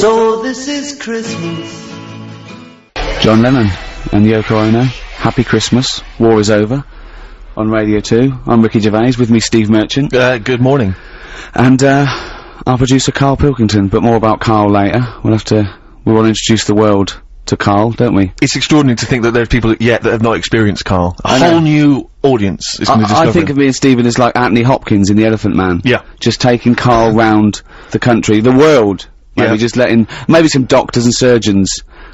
So this is Christmas. John Lennon and Yoko Ono. Happy Christmas. War is over. On Radio 2. I'm Ricky Gervais. With me, Steve Merchant. Uh, good morning. And, uh, our producer, Carl Pilkington. But more about Carl later. We'll have to... We want to introduce the world to Carl, don't we? It's extraordinary to think that there's people yet that have not experienced Carl. A I know. whole new audience is going to I, discover I think him. of me and Stephen as like Anthony Hopkins in The Elephant Man. Yeah. Just taking Carl round the country, the world. Maybe Yeah. just letting... Maybe some doctors and surgeons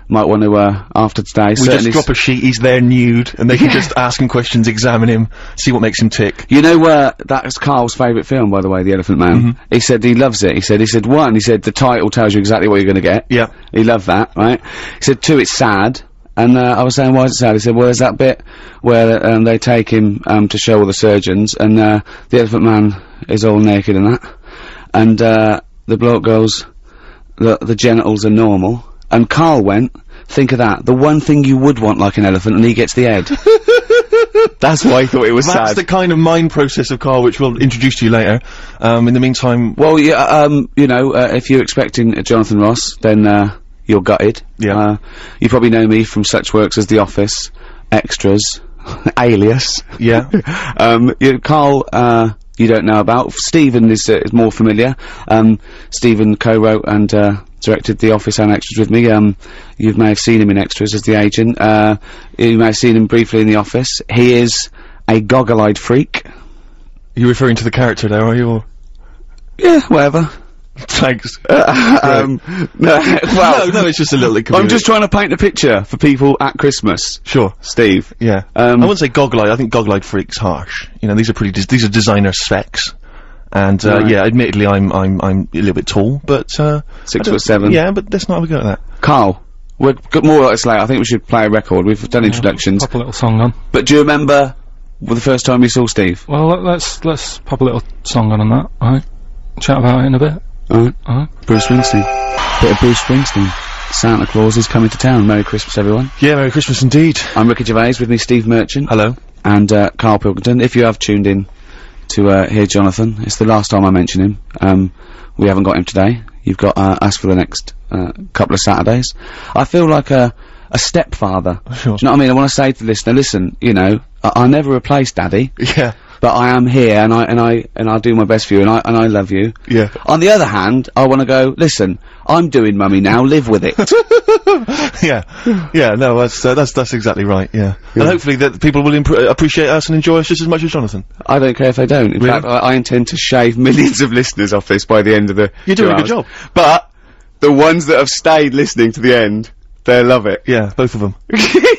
might want to, uh, after today. we just drop a sheet, he's there nude, and they can just ask him questions, examine him, see what makes him tick. You know, uh, that's Carl's favourite film, by the way, The Elephant Man. Mm-hmm. He said he loves it. He said, he said, one, he said, the title tells you exactly what you're gonna get. Yeah. He loved that, right? He said, two, it's sad. And, uh, I was saying, why is it sad? He said, well, there's that bit where, um, they take him, um, to show all the surgeons, and, uh, the Elephant Man is all naked and that. And, uh, the bloke goes, the, the genitals are normal. And Carl went, think of that, the one thing you would want like an elephant, and he gets the head. That's why I thought it was That's sad. the kind of mind process of Carl which we'll introduce to you later. Um, in the meantime, Well, yeah, um, you know, uh, if you're expecting uh, Jonathan Ross, then, uh, you're gutted. Yeah. Uh, you probably know me from such works as The Office, Extras, Alias. yeah. um, you, Carl, uh, you don't know about. Stephen is, uh, is more familiar. Um, Stephen co-wrote and, uh, directed The Office and Extras with me. Um, you may have seen him in Extras as the agent. Uh, you may have seen him briefly in The Office. He is a goggle-eyed freak. You're referring to the character there, are you? Or? Yeah, whatever. Thanks. um, no, well, no, no, it's just a little I'm just trying to paint a picture for people at Christmas, Sure. Steve. Yeah. Um, I wouldn't say goggle-eyed, I think goggle-eyed freak's harsh. You know, these are pretty, des- these are designer specs. And, uh, Right. yeah, admittedly I'm, I'm, I'm a little bit tall, but, uh... Six foot seven. Yeah, but let's not have a go at that. Carl, we're got more like this later. I think we should play a record. We've done introductions, Pop a little song on. but do you remember well, the first time you saw Steve? Well, let, let's let's pop a little song on on that. All right. Chat about it in a bit. Alright. All right. Bruce Springsteen. Bit of Bruce Springsteen. Santa Claus is coming to town. Merry Christmas, everyone. Yeah, Merry Christmas indeed. I'm Ricky Gervais, with me Steve Merchant. Hello. and uh, Carl Pilkington. If you have tuned in to uh, hear Jonathan, it's the last time I mention him. Um, we haven't got him today. You've got uh, us for the next uh, couple of Saturdays. I feel like a a stepfather. Sure. Do you know what I mean? I want to say to the listener, listen, you know, I, I never replace Daddy, Yeah. But I am here, and I and I and I'll do my best for you, and I and I love you. Yeah. On the other hand, I want to go. Listen, I'm doing Mummy now. Live with it. yeah. Yeah, no, that's, uh, that's, that's exactly right, yeah. And hopefully that people will appreciate us and enjoy us just as much as Jonathan. I don't care if they don't. In Really? fact, I, I intend to shave millions of listeners off this by the end of the. You're doing a good job. But the ones that have stayed listening to the end, they love it. Yeah, both of them.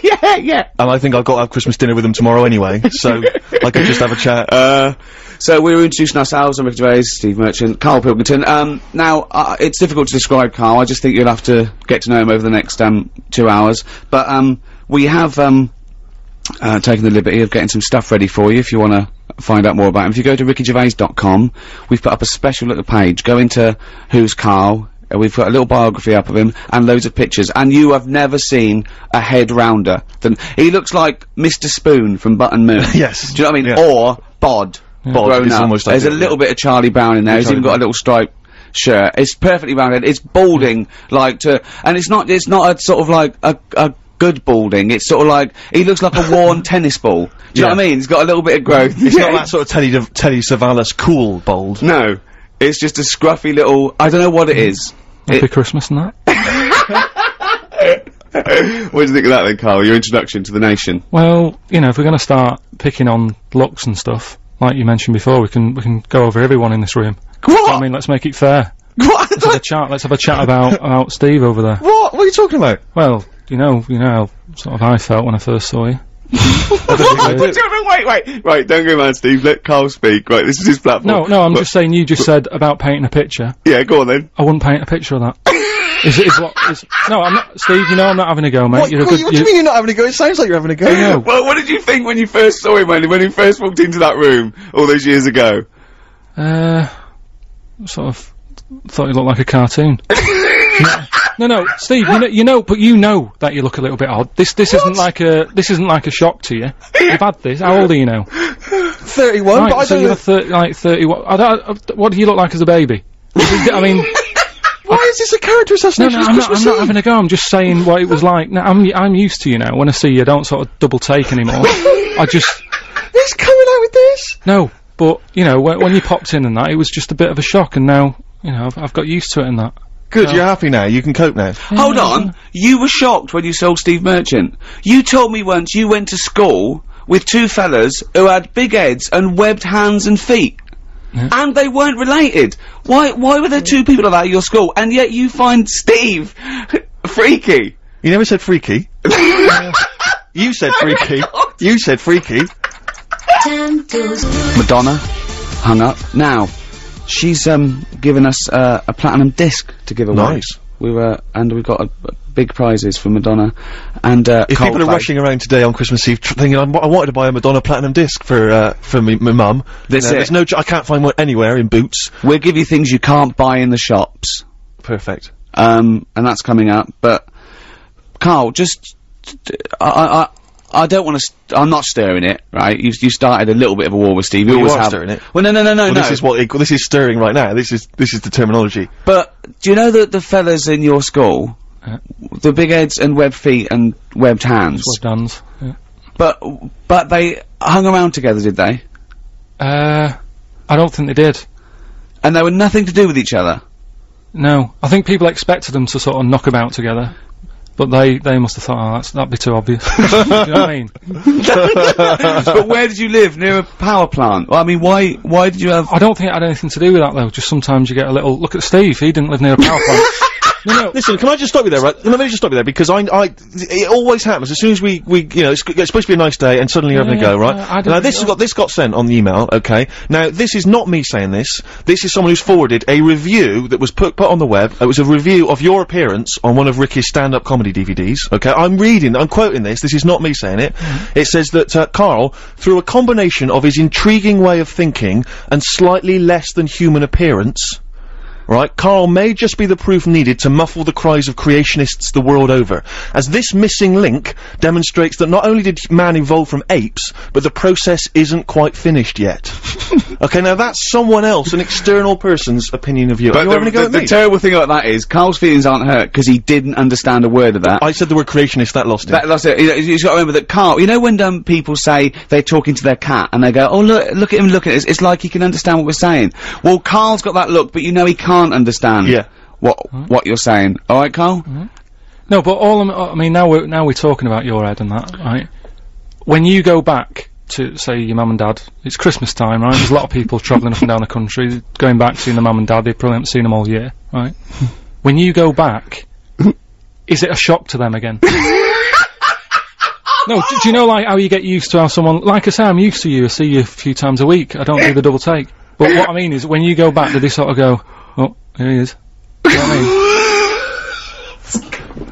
yeah, yeah. And I think I've got to have Christmas dinner with them tomorrow anyway, so I could just have a chat. Uh, so we're introducing ourselves. I'm Ricky Gervais, Steve Merchant, Carl Pilkington. Um, now uh, it's difficult to describe Carl. I just think you'll have to get to know him over the next um two hours. But um, we have um. Uh, taken the liberty of getting some stuff ready for you if you want to find out more about him. If you go to rickygervais.com, we've put up a special little page. Go into Who's Carl. Uh, we've got a little biography up of him and loads of pictures. And you have never seen a head rounder than he looks like Mr. Spoon from Button Moon. Yes. Do you know what I mean? Yeah. Or Bod. Bod grown up. almost There's a identical, little bit of Charlie Brown in there. He's Charlie even got a little stripe shirt. It's perfectly rounded. It's balding like to, and it's not. It's not a sort of like a a good balding. It's sort of like he looks like a worn tennis ball. Do you know what I mean? He's got a little bit of growth. It's not that sort of Telly, Telly Savalas cool bald. No, it's just a scruffy little. I don't know what it is. Happy Christmas and that. what do you think of that then, Carl? Your introduction to the nation. Well, you know, if we're going to start picking on looks and stuff, like you mentioned before, we can we can go over everyone in this room. What? I mean, let's make it fair. What? Let's have a chat. Let's have a chat about about Steve over there. What? What are you talking about? Well, you know, you know how sort of I felt when I first saw you. wait, wait, right, don't go mad, Steve. Let Carl speak. Right, this is his platform. No, no, I'm But- just saying. You just said about painting a picture. Yeah, go on then. I wouldn't paint a picture of that. is it? Is what? Is, no, I'm not. Steve, you know I'm not having a go, mate. What, You're a what, good. what do you mean you're not having a go? It sounds like you're having a go. know. Well, what did you think when you first saw him, when, when he first walked into that room all those years ago? Uh, sort of thought he looked like a cartoon. no, no, no, Steve. You know, you know, but you know that you look a little bit odd. This, this isn't like a, this isn't like a shock to you. You've had this. How old are you now? 31, right, but so don't you're thir- like thirty. What? I don't, uh, what do you look like as a baby? I mean, I is this a character assassination? no, It's I'm not, I'm not having a go. I'm just saying what it was like. No, I'm I'm used to you now. When I see you, I don't sort of double take anymore. I just He's coming out with this. no. But you know, when, when you popped in and that, it was just a bit of a shock. And now, you know, I've, I've got used to it and that. Good, oh. you're happy now. You can cope now. Hold on. You were shocked when you saw Steve Merchant. You told me once you went to school with two fellas who had big heads and webbed hands and feet. And they weren't related. Why, why were there two people like that at your school? And yet you find Steve freaky. You never said freaky. you said freaky. Oh you said freaky. Madonna hung up. Now, she's um given us uh, a platinum disc to give away. Nice. We were, and we got uh, big prizes for Madonna, and uh, If people are rushing around today on Christmas Eve thinking, I'm, I wanted to buy a Madonna platinum disc for uh, for me, my mum. That's you know. There's no. I can't find one anywhere in Boots. we'll give you things you can't buy in the shops. Perfect. um, and that's coming up. But Carl, just I I I- I don't want to. St- I'm not stirring it, right? You you started a little bit of a war with Steve. You Well, you always are have. stirring it. Well, no, no, no, no, Well, no. this is what it, this is stirring right now. This is this is the terminology. But do you know that the fellas in your school, Uh. the big heads and webbed feet and webbed hands, Well done. Yeah. but but they hung around together, did they? Uh, I don't think they did. And they were nothing to do with each other. No, I think people expected them to sort of knock about together, but they they must have thought, oh, that's that'd be too obvious. you know what I mean? but where did you live? Near a power plant? Well, I mean, why why did you have? I don't think it had anything to do with that though. Just sometimes you get a little look at Steve. He didn't live near a power plant. no, no. Listen, can I just stop you there, right? Let me just stop you there because I, I, it always happens as soon as we, we, you know, it's, it's supposed to be a nice day and suddenly you're having a go, right? now this has got this got sent on the email, okay? Now this is not me saying this. This is someone who's forwarded a review that was put put on the web. It was a review of your appearance on one of Ricky's stand-up comedy DVDs. Okay, I'm reading, I'm quoting this. This is not me saying it. Mm-hmm. It says that uh, Carl, through a combination of his intriguing way of thinking and slightly less than human appearance. Right, Carl may just be the proof needed to muffle the cries of creationists the world over, as this missing link demonstrates that not only did man evolve from apes, but the process isn't quite finished yet. okay, now that's someone else, an external person's opinion of you. Are you the, having a go the- at the terrible thing about that is Carl's feelings aren't hurt because he didn't understand a word of that. I said the word creationist, that lost him. That, that's it. You know, You've got to remember that Carl. You know when um, people say they're talking to their cat and they go, "Oh look, look at him look at us." It's like he can understand what we're saying. Well, Carl's got that look, but you know he can't understand. Yeah. What what you're saying? All right, Carl. No, but all I'm, I mean, now we're now we're talking about your head and that, right? When you go back to say your mum and dad, it's Christmas time, right? There's a lot of people travelling up and down the country, going back seeing the mum and dad. They probably haven't seen them all year, right? when you go back, is it a shock to them again? No, do, do you know like how you get used to how someone like I say I'm used to you. I see you a few times a week. I don't do the double take. But what I mean is when you go back, do they sort of go, "Oh, here he is"? Do you know what I mean?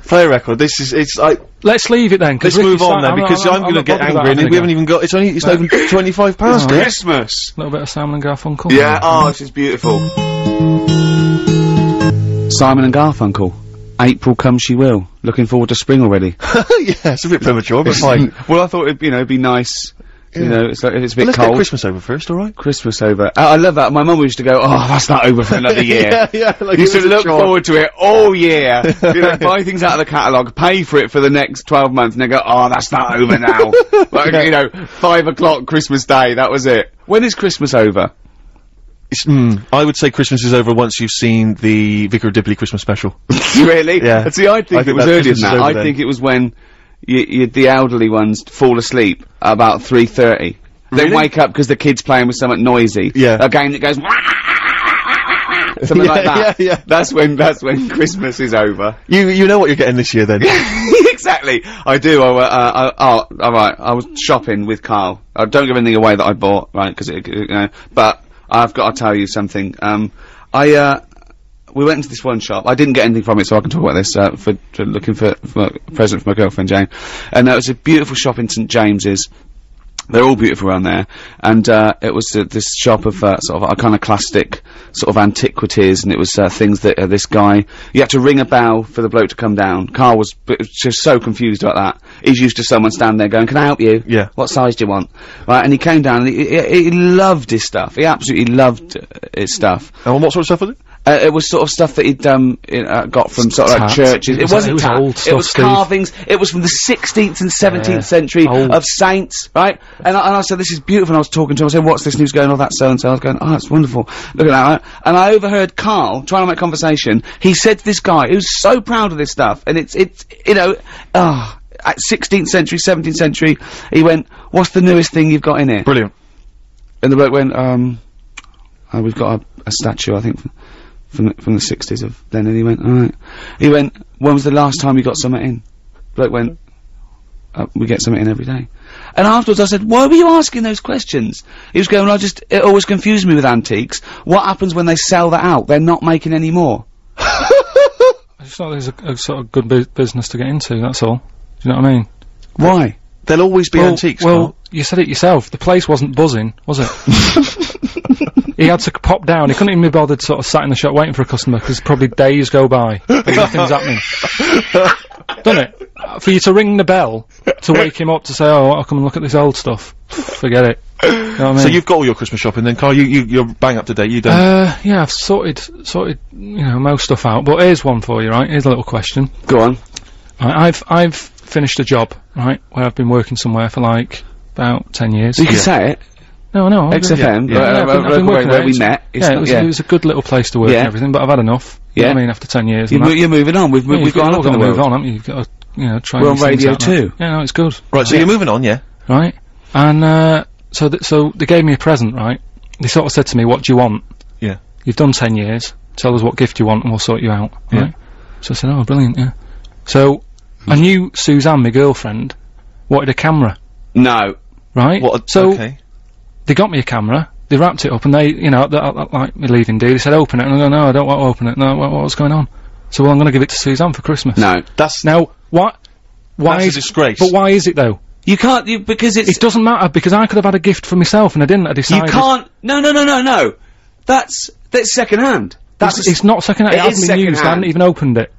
Play a record. This is it's. like. Let's leave it then. let's move on then because I'm, not going to get angry and we haven't even got. It's only it's not even 25 past Oh. Christmas. A little bit of Simon and Garfunkel. Yeah. Ah, oh, this is beautiful. Simon and Garfunkel. April come she will. Looking forward to spring already. yeah, it's a bit premature, but fine. well, I thought it'd you know it'd be nice. You know, it's like if it's a bit Let's cold. get Christmas over first, all right? Christmas over. I, I love that. My mum used to go, "Oh, that's not over for another year." yeah, yeah. Like You it should look forward to it all year. you know, buy things out of the catalogue, pay for it for the next 12 months, and then go, oh, that's not over now. like, you know, 5 o'clock Christmas Day, that was it. When is Christmas over? Mm, I would say Christmas is over once you've seen the Vicar of Dibley Christmas special. really? Yeah. See, I think I it was earlier than that. I then. think it was when the elderly ones fall asleep at about 3.30. Then Really? wake up because the kid's playing with something noisy. Yeah. A game that goes... Something like that. yeah, yeah. That's when, that's when Christmas is over. You you know what you're getting this year then? exactly. I do. I, uh, I, oh, all right. I was shopping with Carl. I don't give anything away that I bought, right? Because you know, but I've got to tell you something. Um, I uh, we went into this one shop. I didn't get anything from it, so I can talk about this. Uh, for, for looking for, for a present for my girlfriend Jane, and uh, it was a beautiful shop in St James's. They're all beautiful around there, and uh, it was uh, this shop of uh, sort of iconoclastic sort of antiquities, and it was uh, things that uh, this guy you had to ring a bell for the bloke to come down. Carl was b- just so confused about that. He's used to someone standing there going, "Can I help you? Yeah. What size do you want?" Right, and he came down, and he, he, he loved his stuff. He absolutely loved uh, his stuff. and what sort of stuff was it? Uh, it was sort of stuff that he'd um, uh, got from sort of like churches. It It, was- wasn't it was tat. old It stuff, was Steve. carvings. It was from the 16th and 17th Yeah. century Old. of saints, right? And I, and I said, "This is beautiful." And I was talking to him. I said, "What's this news going on? That so and so." I was going, "Oh, that's wonderful. Look at that." right? And I overheard Carl trying to make conversation. He said to this guy who's so proud of this stuff, and it's it's you know, ah. at 16th century, 17th century, he went, what's the newest thing you've got in here? Brilliant. And the bloke went, um, oh, we've got a, a statue, I think, from, from, the, from the 60s of then. And he went, alright. He went, when was the last time you got something in? Bloke went, uh, we get something in every day. And afterwards I said, why were you asking those questions? He was going, well, I just, it always confused me with antiques. What happens when they sell that out? They're not making any more. I just thought it was a, a sort of good bu- business to get into. That's all. Do you know what I mean? Why? There'll always be well, antiques. Well, Carl. you said it yourself. The place wasn't buzzing, was it? he had to pop down. He couldn't even be bothered sort of sat in the shop waiting for a customer because probably days go by and nothing's happening. Doesn't it? For you to ring the bell to wake him up to say, "Oh, I'll come and look at this old stuff." Forget it. You know what I mean? So you've got all your Christmas shopping then, Carl. You you you're bang up to date. You don't. Uh, yeah, I've sorted, sorted, you know, most stuff out. But here's one for you, right? Here's a little question. Go on. Right, I've, I've finished a job, right, where I've been working somewhere for like about ten years. You can Yeah. say it. No, no. I've been- XFM, yeah. uh, Yeah, I've been- I've been where, working where there. we It's- met. It's Yeah, it not- was, yeah. it was a good little place to work Yeah. and everything, but I've had enough. You know Yeah. what I mean, after ten years. You, and mo- that. you're moving on. We've, mo- Yeah, we've you've got got to to the move world. on, haven't you? You've got to, you know, try We're and on things Radio out and 2. that. Yeah, no, it's good. right. So you're moving on, yeah. Right? And, uh, so, th- so they gave me a present, right? They sort of said to me, what do you want? Yeah. You've done ten years. Tell us what gift you want and we'll sort you out. Yeah. Right? So I said, oh, brilliant, yeah. So, I knew Suzanne, my girlfriend, wanted a camera, No. right? What? so, okay. they got me a camera. They wrapped it up and they, you know, th- uh, like me leaving day, they said open it and I go, no, I don't want to open it. No, what, what's going on? So well, I'm going to give it to Suzanne for Christmas. No. That's Now, what? Why That's a disgrace. But why is it though? You can't, you, because it's, It doesn't matter because I could have had a gift for myself and I didn't. I decided... You can't... no, no, no, no, no. That's, that's second hand. That's, It's, it's not second hand. It It, is hasn't been used. I hadn't even opened it.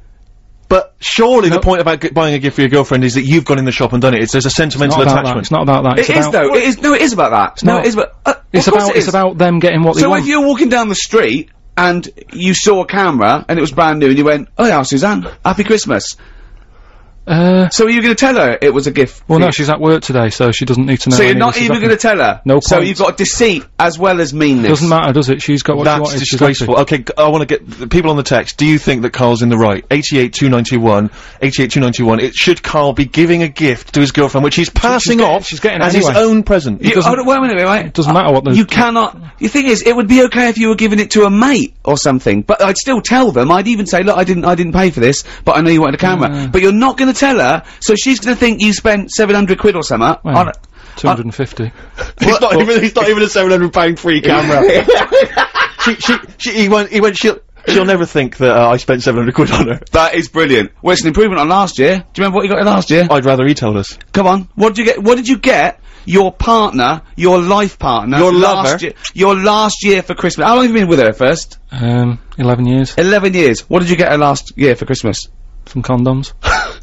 But surely No. the point about g- buying a gift for your girlfriend is that you've gone in the shop and done it. It's there's a sentimental not about that. attachment. It's not about that. It's It is about, though, it is, no, it is about that. no, not. it is about, uh, It's of about. it It's about them getting what they want. So if you're walking down the street and you saw a camera and it was brand new and you went, oh yeah, Suzanne, happy Christmas. Uh, So are you going to tell her it was a gift? well, no, she's at work today, so she doesn't need to know. So you're not even going to tell her? No So you've got deceit as well as meanness. Doesn't matter, does it? She's got what she That's wanted. she's disgraceful. Okay, I want to get the people on the text. Do you think that Carl's in the right? 88291, 88291. It should Carl be giving a gift to his girlfriend, which he's passing getting- off she's getting as his own present. You, on, wait a minute, wait. It doesn't matter what the- You cannot. The thing is, it would be okay if you were giving it to a mate or something, but I'd still tell them. I'd even say, look, I didn't, I didn't pay for this, but I know you wanted a camera. Mm. But you're not going to tell her, so she's going to think you spent 700 quid or something Well, on it. 250. He's not even. He's not even a seven hundred pound free camera. she, she, she, he went. He went. She'll. She'll never think that uh, I spent seven hundred quid on her. That is brilliant. Well, it's an improvement on last year. Do you remember what you got last year? I'd rather he told us. Come on. What did you get? What did you get? Your partner, your life partner, Your last lover. year, your last year for Christmas. How long have you been with her first? Um, 11 years. Eleven years. What did you get her last year for Christmas? Some condoms.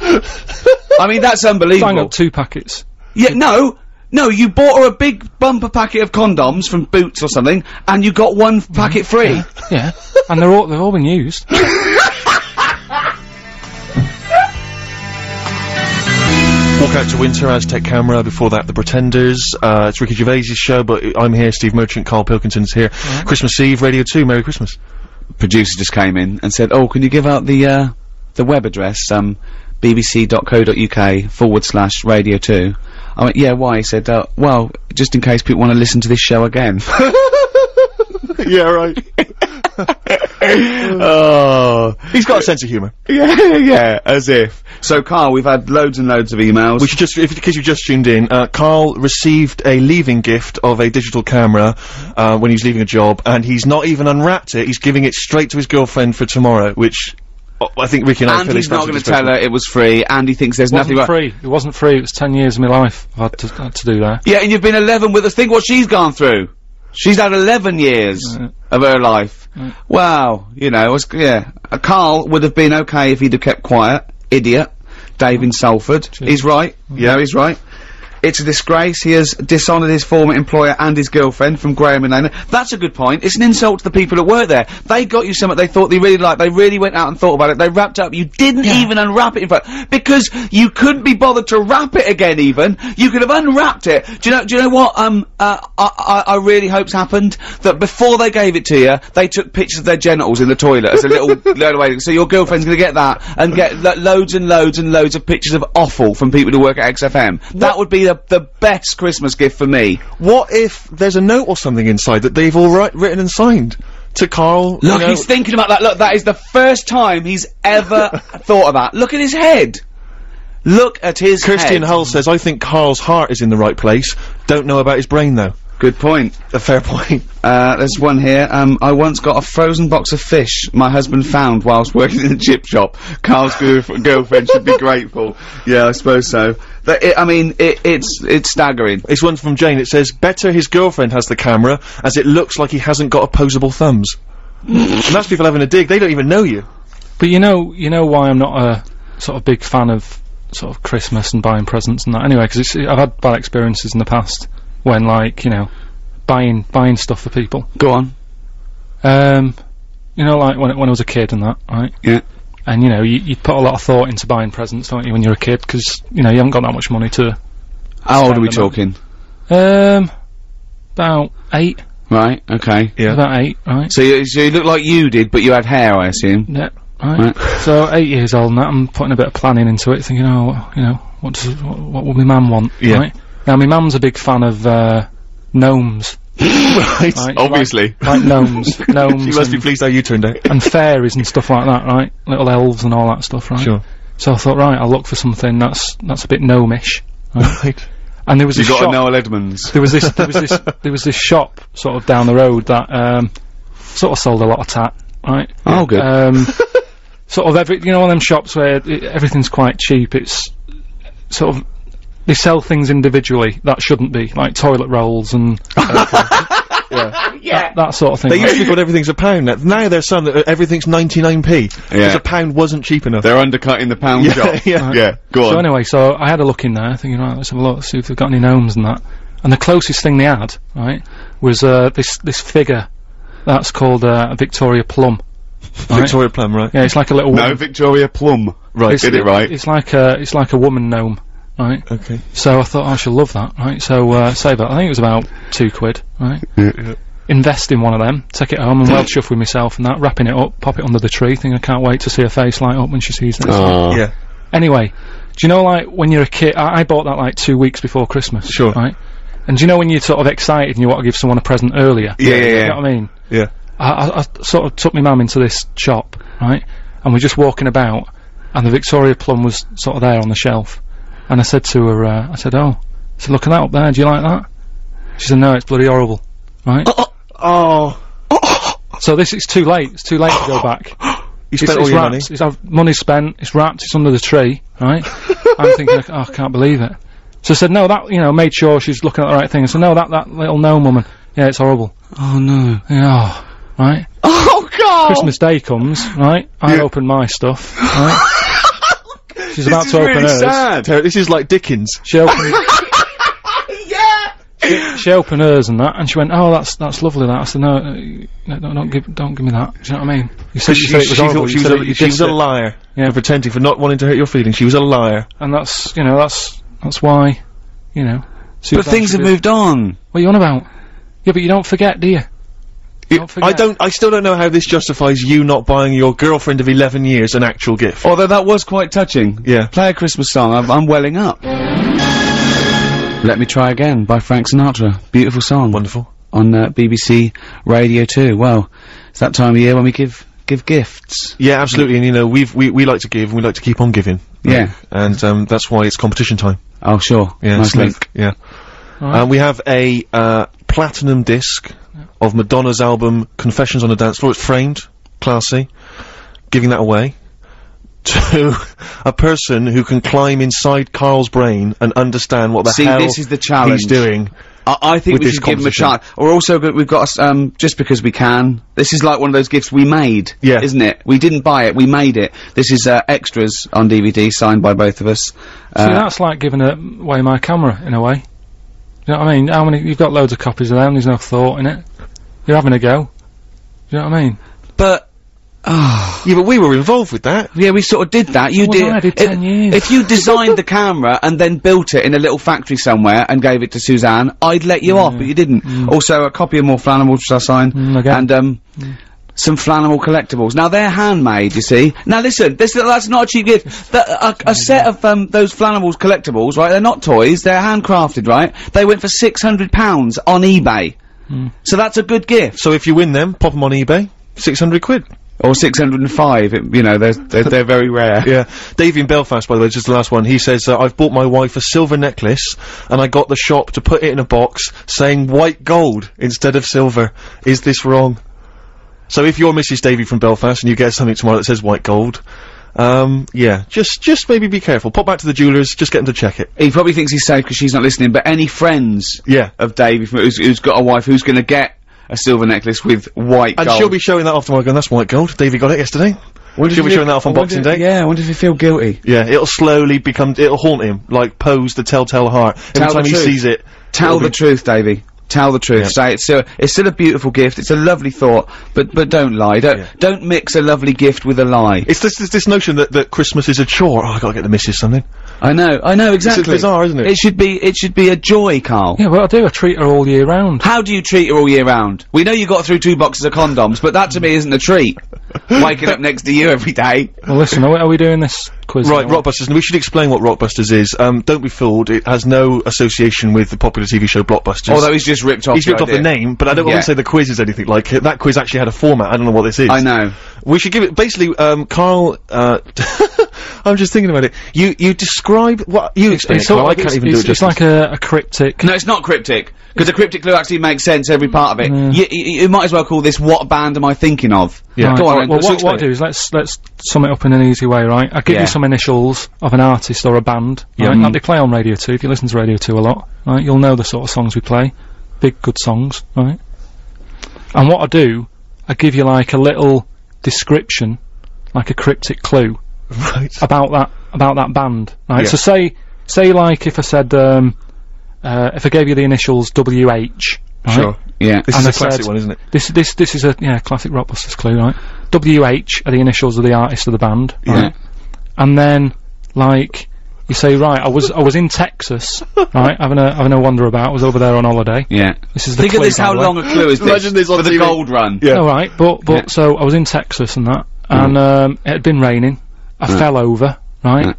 I mean, that's Bang unbelievable. up two packets. Yeah, no, no, you bought her a big bumper packet of condoms from Boots or something, and you got one packet free. Yeah. and they're all, they've all been used. Walk out to winter, Aztec camera. Before that, the Pretenders. Uh, it's Ricky Gervais's show, but I'm here. Steve Merchant, Carl Pilkington's here. Christmas Eve, Radio Two. Merry Christmas. Producer just came in and said, "Oh, can you give out the uh, the web address? Um, bbc.co.uk forward slash radio two. I went, yeah, why? He said, uh, well, just in case people want to listen to this show again. yeah, right. oh, He's got a sense of humour. yeah, yeah, as if. So, Carl, we've had loads and loads of emails. We should just, if in case you just tuned in, uh, Carl received a leaving gift of a digital camera uh, when he was leaving a job, and he's not even unwrapped it. He's giving it straight to his girlfriend for tomorrow, which I think Ricky and I and feel he's not going to tell her it was free, Andy thinks there's wasn't nothing right. free. It wasn't free. It was 10 years of my life I've had to, had to do that. Yeah, and you've been 11 with us. Think what she's gone through. She's had 11 years Mm. of her life. Mm. Wow, you know, it's, yeah. Uh, Carl would have been okay if he'd have kept quiet. Idiot. Dave in Salford. He's right. Yeah, he's right. It's a disgrace. He has dishonoured his former employer and his girlfriend from Graham and Lena. That's a good point. It's an insult to the people that work there. They got you something they thought they really liked. They really went out and thought about it. They wrapped it up. You didn't even unwrap it in fact because you couldn't be bothered to wrap it again. Even you could have unwrapped it. Do you know? Do you know what? Um, uh, I, I, I really hope's happened that before they gave it to you, they took pictures of their genitals in the toilet as a little way. So your girlfriend's going to get that and get lo- loads and loads and loads of pictures of offal from people who work at XFM. That would be the the best Christmas gift for me. What if there's a note or something inside that they've all write, written and signed to Carl? you Look, know- he's thinking about that. Look, that is the first time he's ever thought of that. Look at his head. Look at his Christian head. Hull says, I think Carl's heart is in the right place. Don't know about his brain though. Good point. A fair point. Uh, there's one here. Um, I once got a frozen box of fish my husband found whilst working in a chip shop. Carl's girlfriend should be grateful. Yeah, I suppose so. That it, I mean, it, it's it's staggering. It's one from Jane. It says, better his girlfriend has the camera, as it looks like he hasn't got opposable thumbs. and that's people having a dig. They don't even know you. But you know, you know why I'm not a sort of big fan of sort of Christmas and buying presents and that. Anyway, because I've had bad experiences in the past when, like, you know, buying buying stuff for people. Go on. Um, you know, like when when I was a kid and that, right? Yeah. And you know, you you put a lot of thought into buying presents, don't you, when you're a kid? Because you know you haven't got that much money to. How old are we Spend them. talking? Um, about eight. Right. Okay. Yeah. About eight, right? So you, so you look like you did, but you had hair, I assume. Yeah. Right. Right. So eight years old and that, I'm putting a bit of planning into it, thinking, oh, you know, what does what, what will my mum want? Yeah. Right? Now my mum's a big fan of uh, gnomes. right. Right? Obviously. Like, like gnomes, gnomes, She must be pleased how you turned out. and fairies and stuff like that, right? Little elves and all that stuff, right? Sure. So I thought, right, I'll look for something that's that's a bit gnomish. Right. And there was You got shop. a Noel Edmonds. There was this, there was this, there was this shop sort of down the road that um, sort of sold a lot of tat, right? Oh, good. Um, sort of every, you know, one of them shops where i everything's quite cheap. It's sort of they sell things individually that shouldn't be, like toilet rolls and yeah. that, that sort of thing. They right? used to be called everything's a pound. Now- Now there's some that uh, everything's 99p. Because Yeah. a pound wasn't cheap enough. They're undercutting the pound Yeah, shop. yeah. Yeah. Go So anyway, so I had a look in there, thinking, right, let's have a look, see if they've got any gnomes and that. And the closest thing they had, right, was uh, this this figure that's called uh, a Victoria Plum. Right? Victoria Plum, right? Yeah, it's like a little. No. Victoria Plum. Right. It's, Get it right. It's like a it's like a woman gnome, right? Okay. So I thought I should love that, right? So uh, save that. I think it was about two quid, right? Yeah. Invest in one of them, take it home, and well chuff with myself and that, wrapping it up, pop it under the tree. Thinking I can't wait to see her face light up when she sees this. Oh. Yeah. Anyway, do you know like when you're a kid? I, I bought that like two weeks before Christmas. Sure. Right. And do you know when you're sort of excited and you want to give someone a present earlier? Yeah, yeah, You yeah. know what I mean? Yeah. I, I, I sort of took my mum into this shop, right? And we're just walking about, and the Victoria Plum was sort of there on the shelf. And I said to her, uh, I said, "Oh, I said, look at that up there. Do you like that?" She said, "No, it's bloody horrible." Right? Oh. So this is too late. It's too late to go back. You It's, spent all it's your wrapped. money. It's, I've, money's spent. It's wrapped. It's under the tree. Right? I'm thinking, oh, I can't believe it. So I said, no, that you know, made sure she's looking at the right thing. I said, no, that that little gnome woman. Yeah, it's horrible. Oh no. Yeah, oh, right. Oh God. Christmas Day comes, right? I Yeah. open my stuff, right? She's about This to open really hers. sad. This is like Dickens. She opened. She, she opened hers and that, and she went, "Oh, that's that's lovely." That I said, "No, uh, no don't, don't give don't give me that." Do you know what I mean? You said, you She, said it she was horrible. thought she you was, said a, you she was a liar. Yeah. For pretending, for not wanting to hurt your feelings. She was a liar. and that's you know that's that's why, you know. But things have moved on. What are you on about? Yeah, but you don't forget, do you? Don't. I don't, I still don't know how this justifies you not buying your girlfriend of 11 years an actual gift. Although that was quite touching. Yeah. Play a Christmas song. I'm, I'm welling up. Let Me Try Again by Frank Sinatra. Beautiful song. Wonderful. On uh, BBC Radio 2. Well, it's that time of year when we give give gifts. Yeah, absolutely. And you know, we've, we, we like to give and we like to keep on giving. Yeah. And, um, that's why it's competition time. Oh, sure. Yeah. nice link. Yeah. Right. Um, we have a, uh, platinum disc of Madonna's album Confessions on a Dance Floor. It's framed. Classy. Giving that away. To a person who can climb inside Carl's brain and understand what the See, hell this is the challenge. he's doing. I, I think with we this should give him a composition. chance. We're also go- we've got us, um just because we can. This is like one of those gifts we made, Yeah. isn't it? We didn't buy it, we made it. This is uh, extras on DVD signed by both of us. See, Uh, that's like giving away my camera in a way. You know what I mean? How many? You've got loads of copies of them. There's no thought in it. You're having a go. You know what I mean? but ah, Yeah, but we were involved with that. yeah, we sort of did that. You Well, did. I did if- 10 years. If you designed the camera and then built it in a little factory somewhere and gave it to Suzanne, I'd let you off, but you didn't. Also, a copy of more Flanimals which I signed, Mm, again. and um. Some Flanimals collectibles. Now they're handmade, you see. Now listen, this that's not a cheap gift. The, a, a set of um, those Flanimals collectibles, right? They're not toys. They're handcrafted, right? They went for six hundred pounds on eBay. So that's a good gift. So if you win them, pop them on eBay. 600 quid. Or six hundred and five. You know, they're they're, they're very rare. Yeah. Davey in Belfast, by the way, just the last one. He says, uh, I've bought my wife a silver necklace, and I got the shop to put it in a box saying white gold instead of silver. Is this wrong? So if you're Mrs. Davy from Belfast and you get something tomorrow that says white gold, um, yeah, just, just maybe be careful. Pop back to the jewellers, just get them to check it. He probably thinks he's safe because she's not listening. But any friends Yeah. of Davy from, who's, who's got a wife who's going to get a silver necklace with white gold. And gold. she'll be showing that off tomorrow going, that's white gold. Davy got it yesterday. Wonder she'll be showing that off on wonder- Boxing Day. Yeah, I wonder if he feel guilty. Yeah, it'll slowly become, it'll haunt him, like Poe's the Telltale Heart. Every Tell time he truth. sees it. Tell the truth, Davey. Tell the truth. Yeah. Say it's still it's still a beautiful gift. It's a lovely thought, but but don't lie. Don't Yeah. don't mix a lovely gift with a lie. It's this, this, this notion that, that Christmas is a chore. Oh, I gotta get the missus something. I know, I know exactly. It's bizarre, isn't it? It should be it should be a joy, Carl. Yeah, well, I do. I treat her all year round. How do you treat her all year round? We know you got through two boxes of condoms, but that to me isn't a treat. Waking up next to you every day. Well, listen, are we, are we doing this quiz? Right, now? Rockbusters. And we should explain what Rockbusters is. Um, don't be fooled. It has no association with the popular TV show Blockbusters. Although he's just ripped off. He's the ripped off the name, but I don't Yeah. want to say the quiz is anything like it. That quiz actually had a format. I don't know what this is. I know. We should give it basically. Um, Carl. Uh, I'm just thinking about it. You you describe what you explain. It's it, sort Carl. of like I can't it's, even it's, do it. it's justice. like a, a cryptic. No, it's not cryptic because a cryptic clue actually makes sense every part of it. You, you, you might as well call this "What band am I thinking of?" Yeah. Right, Go on. Well, well, so what, what. I do is let's let's sum it up in an easy way, right? I give Yeah. you some initials of an artist or a band, right? Mhm. That they play on Radio Two. If you listen to Radio Two a lot, right, you'll know the sort of songs we play. Big, good songs, right? And what I do, I give you like a little description, like a cryptic clue right. about that about that band, right? Yeah. So say say like if I said um, uh, if I gave you the initials WH, right? Sure. Yeah. This And is I a classic said- one, isn't it? This this this is a yeah classic Rockbusters clue, right? WH are the initials of the artist of the band, Yeah. And then like you say, right, I was I was in Texas, right, having a having a wander about. I was over there on holiday. Yeah. This is the Think of this by how way. long a clue is this Imagine this on for the gold run. Yeah. All right, but but Yeah. so I was in Texas and that, and um, it had been raining. I fell over, right?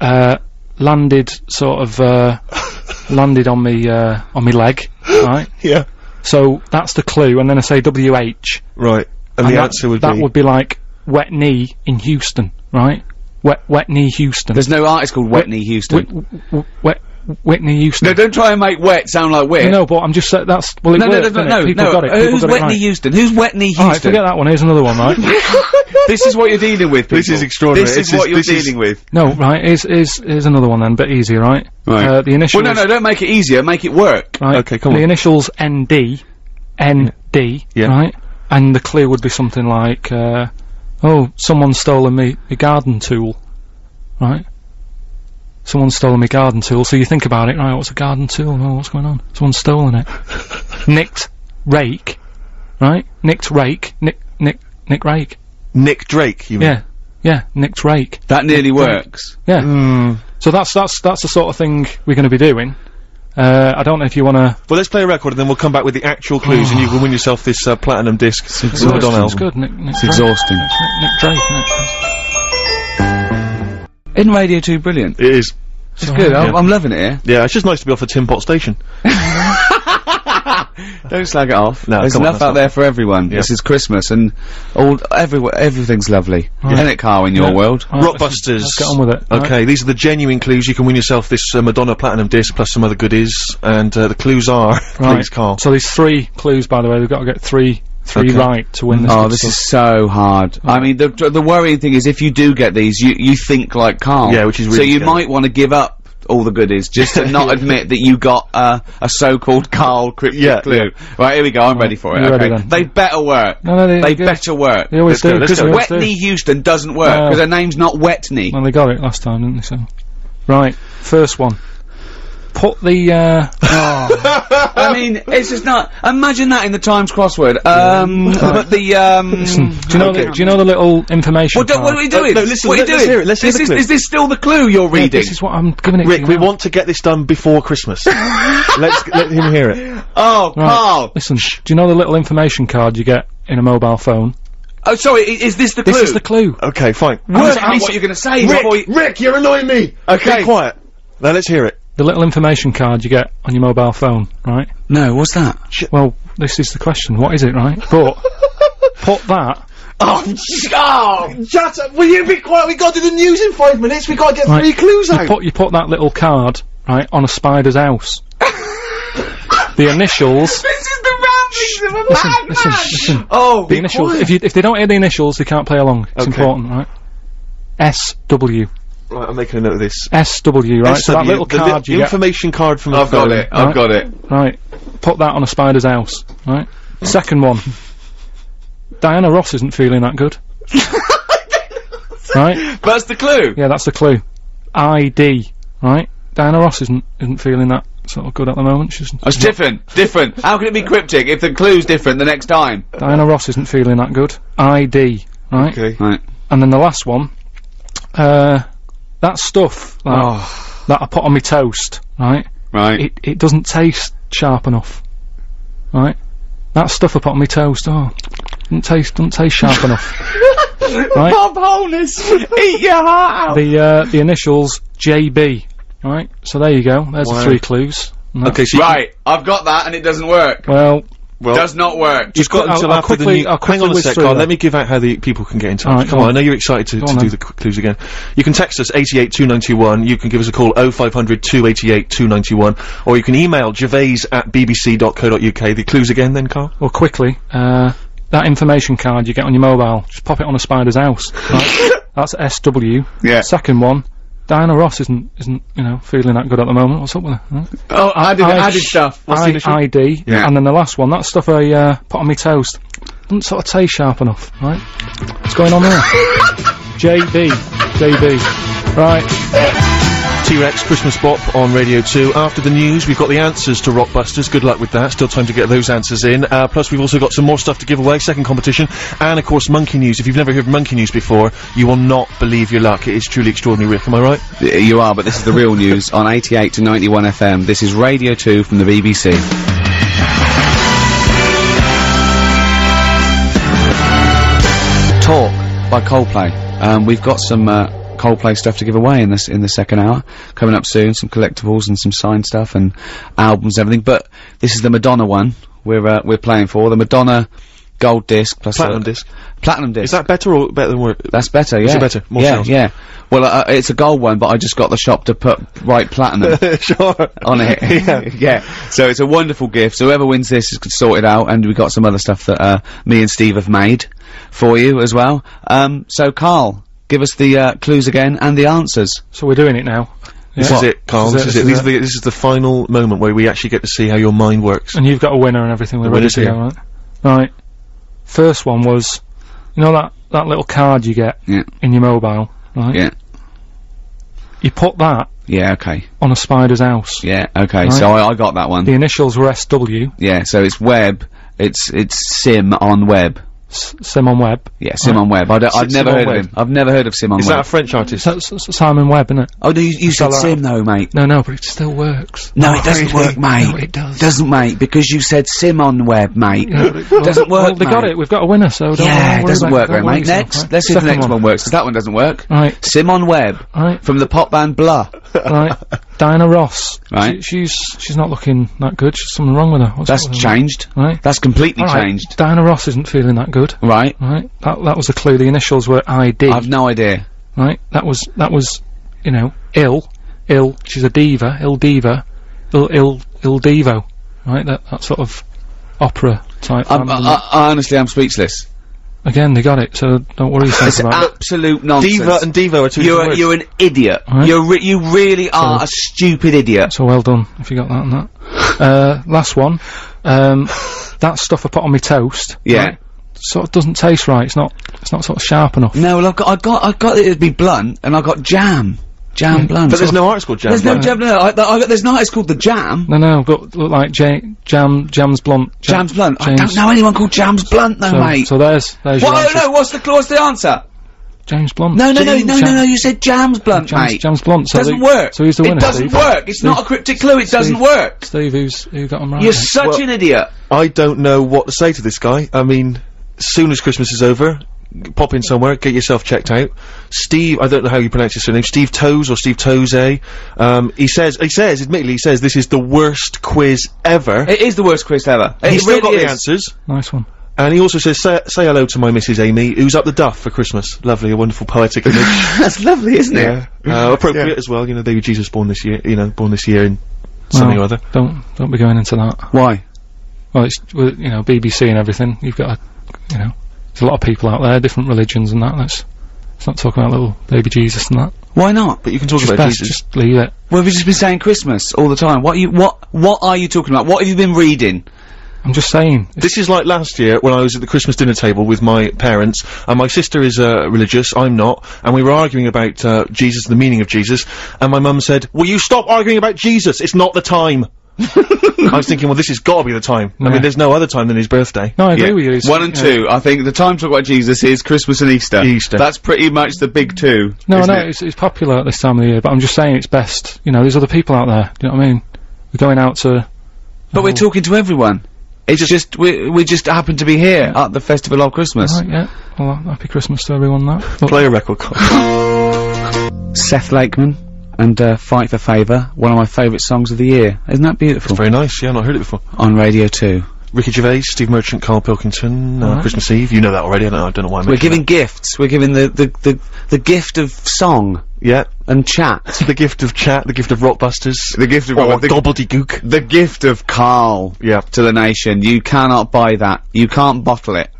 Uh, landed sort of uh, landed on me uh, on me leg, right? Yeah. So that's the clue, and then I say WH, Right. And, and the that, answer would that be. would be like wet knee in Houston, right? Wet wet knee Houston. There's no artist called Whitney Houston. Wh- wh- wet Whitney Houston. no, don't try and make wet sound like wit. No, but I'm just saying that's well. It no, no, worked, no, didn't no, it? People no. got it. Uh, People Who's got it Whitney right. Houston? Who's Whitney All right, Houston? forget that one. Here's another one, right? this is what you're dealing with. This is extraordinary. This is This is- what you're this is- dealing with. no, right. Here's here's here's another one then, bit easier, right? Right. Uh, the initials. Well, no, no, don't make it easier. Make it work. Right. Okay, come the on. initials ND, ND, Yeah. right? And the clue would be something like, uh, oh, someone's stolen me, me garden tool, right? Someone's stolen my garden tool. So you think about it, right? What's a garden tool? Oh, what's going on? Someone's stolen it. Nicked rake, right? Nicked rake, Nick, Nick, Nick rake. Nick Drake, you mean? Yeah, yeah, nicked rake. That nearly Right. works. Yeah. Mm. So that's that's that's the sort of thing we're going to be doing. Uh, I don't know if you want to. Well, let's play a record and then we'll come back with the actual clues and you can win yourself this uh, platinum disc. It's exhausting. It's good. Nick, Nick It's Drake. exhausting. Nick, Nick Drake, isn't it? In Radio 2, brilliant. It is. It's good. I'm, Yeah. I'm loving it here. Yeah, it's just nice to be off a Tin Pot station. Don't slag it off. No, There's come on, enough out not- there for everyone. Yeah. This is Christmas and all everywhere everything's lovely. Isn't it, Carl, in your Yeah. world? All right, let's- Rockbusters. Let's get on with it. right? Okay, these are the genuine clues. You can win yourself this uh, Madonna platinum disc plus some other goodies. And uh, the clues are, Right. please, Carl. So there's three clues, by the way. We've got to get three, three Okay. right to win this. Oh, this stuff. is so hard. I mean, the the worrying thing is if you do get these, you you think like Carl. Yeah, which is so you scary. might want to give up all the goodies, just to not admit that you got uh, a so-called Carl cryptic Yeah, clue. Right, here we go. I'm ready for it. you ready okay, then? they better work. No, no, they- they they- better work. They always Let's do. Because go. they do. Wetney Houston doesn't work No. because her name's not Wetney. Well, they got it last time, didn't they? So, right, first one. Put the uh, I mean, it's just not. Imagine that in the Times crossword. Um, but the um. do you know the, do you know the little information? What, do- what are we card? doing? no, listen, what are let- you let's doing? hear it, let's hear is, the this, clue. is this still the clue you're Yeah, reading? This is what I'm giving it Rick, to we you now. want to get this done before Christmas. Let's let him hear it. oh, Right, Carl. Listen, do you know the little information card you get in a mobile phone? Oh, sorry. Is this the clue? This is the clue. Okay, fine. Work out what you're going to say before you. Rick, you're annoying me. Okay. Be quiet. Now let's hear it. The little information card you get on your mobile phone, right? No, what's that? Well, this is the question. What is it, right? But put that Oh, oh. Shut up! Will you be quiet? We got to do the news in five minutes. We got to get Right. three clues you out. put you put that little card right on a spider's house. the initials. This is the ramblings of a Listen, madman. listen, listen. Oh, The initials. If you if they don't hear the initials, they can't play along. It's Okay. important, right? S W Right, I'm making a note of this. S W. Right. So that SW, little the card li- you get. information card from the I've got phone. it. I've Right. got it. Right. Put that on a spider's house. Right. Second one. Diana Ross isn't feeling that good. right. That's the clue. Yeah, that's the clue. ID. Right. Diana Ross isn't isn't feeling that sort of good at the moment. She's It's different. Different. How can it be cryptic if the clue's different the next time? Diana Ross isn't feeling that good. ID. Right. Okay. Right. And then the last one. Uh, that stuff that, Oh. that I put on my toast. Right. Right. It it doesn't taste sharp enough. Right. That stuff I put on my toast. Oh, doesn't taste doesn't taste sharp enough. Right. Bob Holness, eat your heart out. The uh, the initials JB. Right. So there you go. There's Wow. the three clues. And Okay, so you- Right, I've got that and it doesn't work. Well, well, Does not work. You've got I'll- until I'll after the new. I'll hang on a sec, whiz Carl. Let me give out how the people can get in touch. All right, Come on, on. I know you're excited to, to do the clues again. You can text us 88291. You can give us a call 0500 288 291, or you can email gervais at bbc.co.uk. The clues again, then, Carl. well, quickly. Uh, that information card you get on your mobile, just pop it on a spider's house. Right? That's SW. Yeah. Second one. Diana Ross isn't isn't you know feeling that good at the moment. What's up with her? Huh? Oh, added, I- added stuff. What's I, initial? ID, Yeah. and then the last one, that stuff I uh, put on my toast, doesn't sort of taste sharp enough, right? What's going on there? JB, JB, right? T-Rex Christmas Bop on Radio 2. After the news, we've got the answers to Rockbusters. Good luck with that. Still time to get those answers in. Uh, plus, we've also got some more stuff to give away. Second competition. And, of course, Monkey News. If you've never heard Monkey News before, you will not believe your luck. It is truly extraordinary, Rick. Am I right? You are, but this is the real news on 88 to 91 FM. This is Radio 2 from the BBC. Talk by Coldplay. Um, we've got some uh, Coldplay stuff to give away in this in the second hour coming up soon. Some collectibles and some signed stuff and albums and everything. But this is the Madonna one we're uh, we're playing for the Madonna gold disc plus Platinum disc. Platinum disc. Is that better or better than work? That's better, yeah. better? More yeah, sales? yeah. Well, uh, it's a gold one, but I just got the shop to put right platinum sure. on it. yeah. yeah. So it's a wonderful gift. So whoever wins this is sorted out, and we've got some other stuff that uh, me and Steve have made for you as well. Um, so Carl, give us the uh, clues again and the answers. So we're doing it now. This Yeah. is it, Carl. This is it. These are the, this is the final moment where we actually get to see how your mind works. And you've got a winner and everything. We're The ready winner's to go, right? Right. First one was, you know that that little card you get Yeah. in your mobile, right? Yeah. You put that Yeah. Okay. on a spider's house. Yeah. Okay. Right. So I, I got that one. The initials were SW, Yeah. So it's web. It's it's Sim on web. S- Simon Webbe. Yeah. Sim on web. I don't, I've Sim never on heard Web. of him. I've never heard of Sim on Is web. that a French artist? S- S- S- Simon Webbe, isn't it? oh no, you, you said Spell that Sim though, mate. No, no, but it still works. No, it doesn't work, mate. No, it does. Doesn't, mate, because you said sim on web, mate. doesn't Well, work, they got it. We've got a winner, so don't Yeah, it doesn't work Don't very, mate. yourself, Next, right? let's see if the next one. works, because that one doesn't work. Right, Sim on web, right, from the pop band Blah. right. Diana Ross. Right. She, she's she's not looking that good. She's something wrong with her. What's That's up with her? changed. Right. That's completely changed. Diana Ross isn't feeling that good. Right. Right. That that was the clue. The initials were ID. I've no idea. right. That was that was, you know, ill, ill. She's a diva, ill diva, ill ill ill divo. Right. That that sort of opera type. I'm, family. I, I, honestly, I'm speechless. again, they got it, so don't worry yourself about it. absolute nonsense. Diva and Devo are two you're different a, you're an idiot. Right. You're re- you really are a stupid idiot. So well done, if you got that and that. Uh, last one. Um, that stuff I put on my toast. Yeah. right, Sort of doesn't taste right. It's not, it's not sort of sharp enough. No, well, I've got, I got, I got it to be blunt, and I got jam, jam blunt. But there's no article, Jam. there's no right? jam. No, I, I there's no. It's called the jam. No, no, but look like J- Jam, Jam's Blunt. Jam- Jam's blunt. I don't know anyone called Jam's blunt, though, So, mate. so there's, there's your what? answer. No, no. What's the what's the answer? James Blunt. No, no, no, James- no, no, Jam- no. You said Jam's blunt, Jam's, mate. Jam's Blunt. So doesn't the- work. So who's the winner? It doesn't Steve? work. It's not a cryptic clue. It doesn't work. Steve, who's, who got him right? You're such Well- an idiot. I don't know what to say to this guy. I mean, as soon as Christmas is over, pop in somewhere, get yourself checked out. Steve, I don't know how you pronounce his surname, Steve Toes or Steve Toze. Um, he says, he says, admittedly, he says this is the worst quiz ever. It is the worst quiz ever. It He's still really got the answers. Nice one. And he also says, say, say hello to my Mrs. Amy, who's up the duff for Christmas. Lovely, a wonderful poetic image. That's lovely, isn't yeah. it? Uh, appropriate as well, you know, baby Jesus born this year, you know, born this year in something Well, or other. Don't, don't be going into that. Why? Well, it's, with, you know, BBC and everything. You've got, a, you know, there's a lot of people out there, different religions and that. Let's, let's not talk about little baby Jesus and that. Why not? But you can talk Just about best, Jesus. just leave it. Well, we've just been saying Christmas all the time. What you what what are you talking about? What have you been reading? I'm just saying. This is like last year when I was at the Christmas dinner table with my parents, and my sister is uh, religious, I'm not, and we were arguing about uh, Jesus, the meaning of Jesus, and my mum said, "Will you stop arguing about Jesus? It's not the time." I was thinking, well, this has got to be the time. I mean, there's no other time than his birthday. No, I agree with you. It's, One and you know, two. I think the time to talk about Jesus is Christmas and Easter. Easter. That's pretty much the big two. No, isn't no, it? it's, it's popular at this time of the year, but I'm just saying it's best. You know, there's other people out there. Do you know what I mean? We're going out to. But we're oh. talking to everyone. It's just we we just happen to be here at the festival of Christmas. Right, yeah. Well, happy Christmas to everyone. That. Play a record. Seth Lakeman and uh, Fight for Favour, one of my favourite songs of the year. Isn't that beautiful? Very nice. Yeah, not heard it before. On Radio Two. Ricky Gervais, Steve Merchant, Carl Pilkington, uh, Alright. Christmas Eve. You know that already. I don't know. I don't know why. I'm We're giving gifts. We're giving the, the, the, the gift of song. Yeah, and chat. the gift of chat, the gift of rockbusters, The gift of or the, gobbledygook. the gift of Carl Yeah. to the nation. You cannot buy that. You can't bottle it.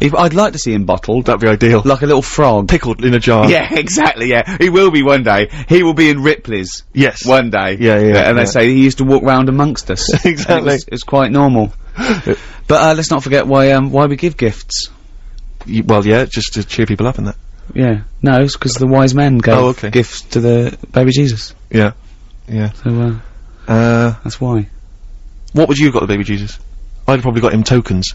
If, I'd like to see him bottled, That'd be ideal. like a little frog. Pickled in a jar. Yeah, exactly. Yeah, he will be one day. He will be in Ripley's Yes. one day. Yeah, yeah, And yeah. they say he used to walk round amongst us. Exactly. And It was, it's quite normal. but uh, let's not forget why um why we give gifts. Y- well, yeah, just to cheer people up and that. Yeah, no, it's because the wise men gave Oh, okay. gifts to the baby Jesus. Yeah. Yeah. So uh, Uh, that's why. what would you have got the baby Jesus? I'd probably got him tokens.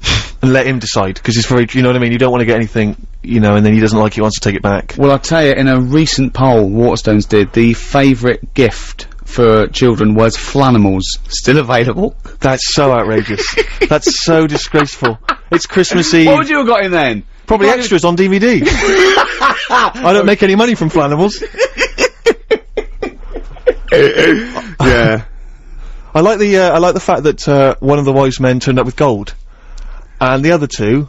and let him decide, because it's very, you know what I mean? You don't want to get anything, you know, and then he doesn't like it, wants to take it back. Well, I'll tell you, in a recent poll Waterstones did, the favourite gift for children was Flanimals. Still available. That's so outrageous. That's so disgraceful. It's Christmas Eve. What would you have got him then? Probably You extras on DVD. I don't make any money from Flanimals. yeah. I like the uh, I like the fact that uh, one of the wise men turned up with gold, and the other two,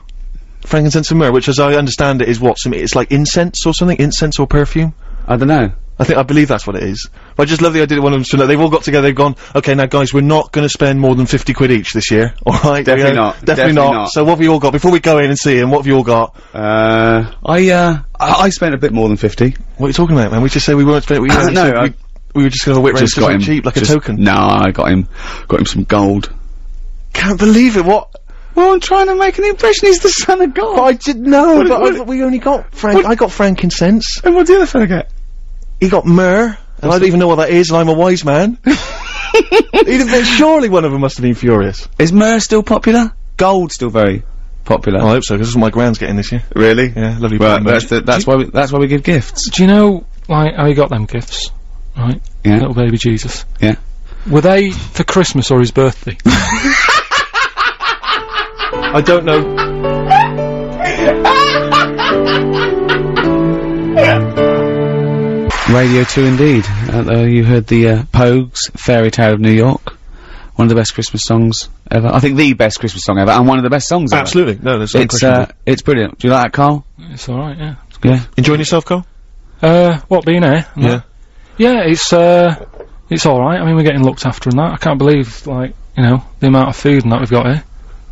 frankincense and myrrh, which, as I understand it, is what some it's like incense or something, incense or perfume. I don't know. I think I believe that's what it is. But I just love the idea that one of them up. They've all got together. They've gone, okay, now guys, we're not going to spend more than fifty quid each this year. All right, Definitely not. Definitely, Definitely not. not. So what have you all got? Before we go in and see him, what have you all got? Uh, I, uh, I, I spent a bit more than 50. What are you talking about, man? We just say we weren't spending. We, we No, we, we were just going to whip Just got him. cheap, like just- a token. No, I got him, got him some gold. Can't believe it. What? Well, I'm trying to make an impression he's the son of God. But I didn't know. What- but what- I we only got frank. I got frankincense. and what did the other fella get? He got myrrh, and I don't even know what that is, and I'm a wise man. He'd have been, surely one of them must have been furious. Is myrrh still popular? Gold still very popular. I hope so, because this is what my grand's getting this year. really? Yeah, lovely. Well, that's the, that's why we, that's why we give gifts. Do you know, like, how he got them gifts? Right? Yeah. Little baby Jesus. Yeah. Were they for Christmas or his birthday? I don't know. Radio 2 indeed. Uh, uh, you heard the uh, Pogues, Fairy Tale of New York. One of the best Christmas songs ever. I think the best Christmas song ever, and one of the best songs ever. Absolutely, no, there's no It's, question. uh, it's brilliant. Do you like that, Carl? it's alright, yeah. Yeah. Enjoying yourself, Carl? Uh, what, being here? and Yeah. that? Yeah, it's, uh, it's alright. I mean, we're getting looked after and that. I can't believe, like, you know, the amount of food and that we've got here.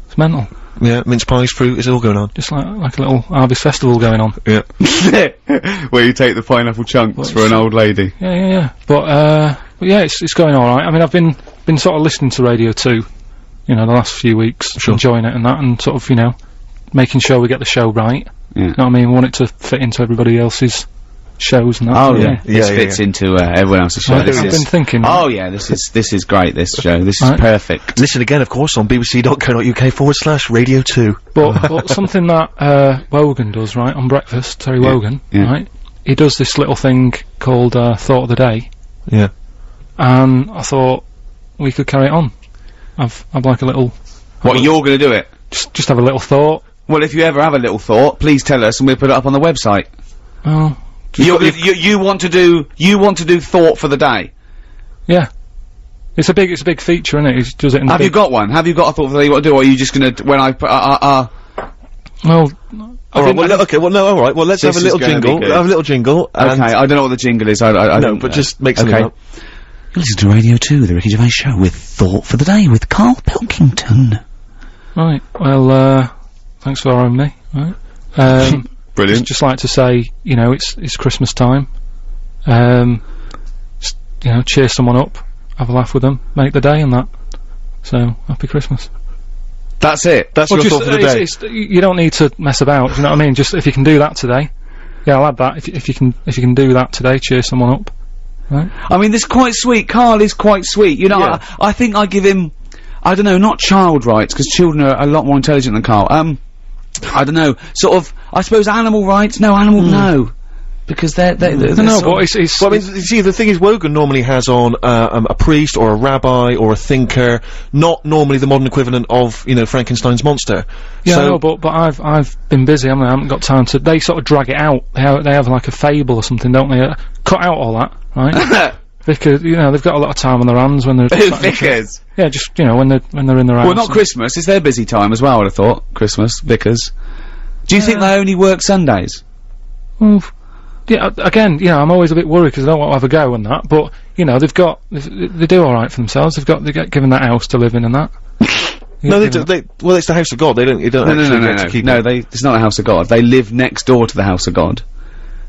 It's mental. Yeah, mince pies, fruit, it's all going on. Just like like a little harvest festival going on. Yeah. Where you take the pineapple chunks Well, for an old lady. Yeah, yeah, yeah. But uh, but yeah, it's it's going all right. I mean, I've been been sort of listening to Radio Two, you know, the last few weeks, Sure. enjoying it and that, and sort of you know, making sure we get the show right. Yeah. You know what I mean? We want it to fit into everybody else's shows and that. Oh so, yeah, Yeah, this yeah, fits yeah. into uh, everyone else's show. I've been thinking. Oh yeah, this is this is great. This show, this is perfect. Listen again, of course, on bbc.co.uk forward slash radio 2. But, but something that uh, Wogan does, right, on breakfast, Terry Wogan, yeah. right? He does this little thing called uh, Thought of the Day, Yeah. and I thought we could carry it on. I've, I've like a little, What you're going to do it? just, just have a little thought. Well, if you ever have a little thought, please tell us, and we'll put it up on the website. Well, You, you, you want to do you want to do thought for the day? yeah. It's a big, it's a big feature, isn't it? He does it in Have you got one? Have you got a thought for the day you want to do? Or are you just going to when I put uh, uh, uh, Well, Alright, well, okay, well, no, alright, well, let's have a little jingle. Have a little jingle. and- Okay, I don't know what the jingle is. I, I, I No, but know. just make something Okay. up. You listen to Radio 2, the Ricky Gervais Show, with Thought for the Day with Carl Pilkington. Right. Well, uh, thanks for having me. Right. Um, just, Brilliant. just like to say, you know, it's it's Christmas time. Um, you know, cheer someone up, have a laugh with them, make the day, and that. So happy Christmas. That's it. That's Well, your just, thought for the day. it's- y- you don't need to mess about. You know what I mean? Just if you can do that today, yeah, I'll add that. If if you can if you can do that today, cheer someone up. Right? I mean, this is quite sweet. Carl is quite sweet. You know, Yeah. I, I think I give him, I don't know, not child rights, because children are a lot more intelligent than Carl. Um, I don't know, sort of, I suppose animal rights? No, animal, no. Because they're, they're, they're No, no, but it's it's, Well, I mean, you see, the thing is, Wogan normally has on uh, um, a priest or a rabbi or a thinker, not normally the modern equivalent of, you know, Frankenstein's monster. Yeah, so, no, but but I've I've been busy. haven't I? I haven't got time to. They sort of drag it out. They have, they have like a fable or something, don't they? Uh, cut out all that, right? because you know they've got a lot of time on their hands when they're sat in the. vicars. Yeah, just you know when they're when they're in their house. Well, not Christmas, it's their busy time as well, I'd have thought. Christmas, vicars. Do you think they only work Sundays? Well, yeah, again, you know, I'm always a bit worried because I don't want to have a go on that. But you know, they've got they, they do all right for themselves. They've got they get given that house to live in and that. no, they, do, they, well, it's the house of God. They don't, you don't No, no, actually no, no, get to no. No, it. they, it's not the house of God. They live next door to the house of God.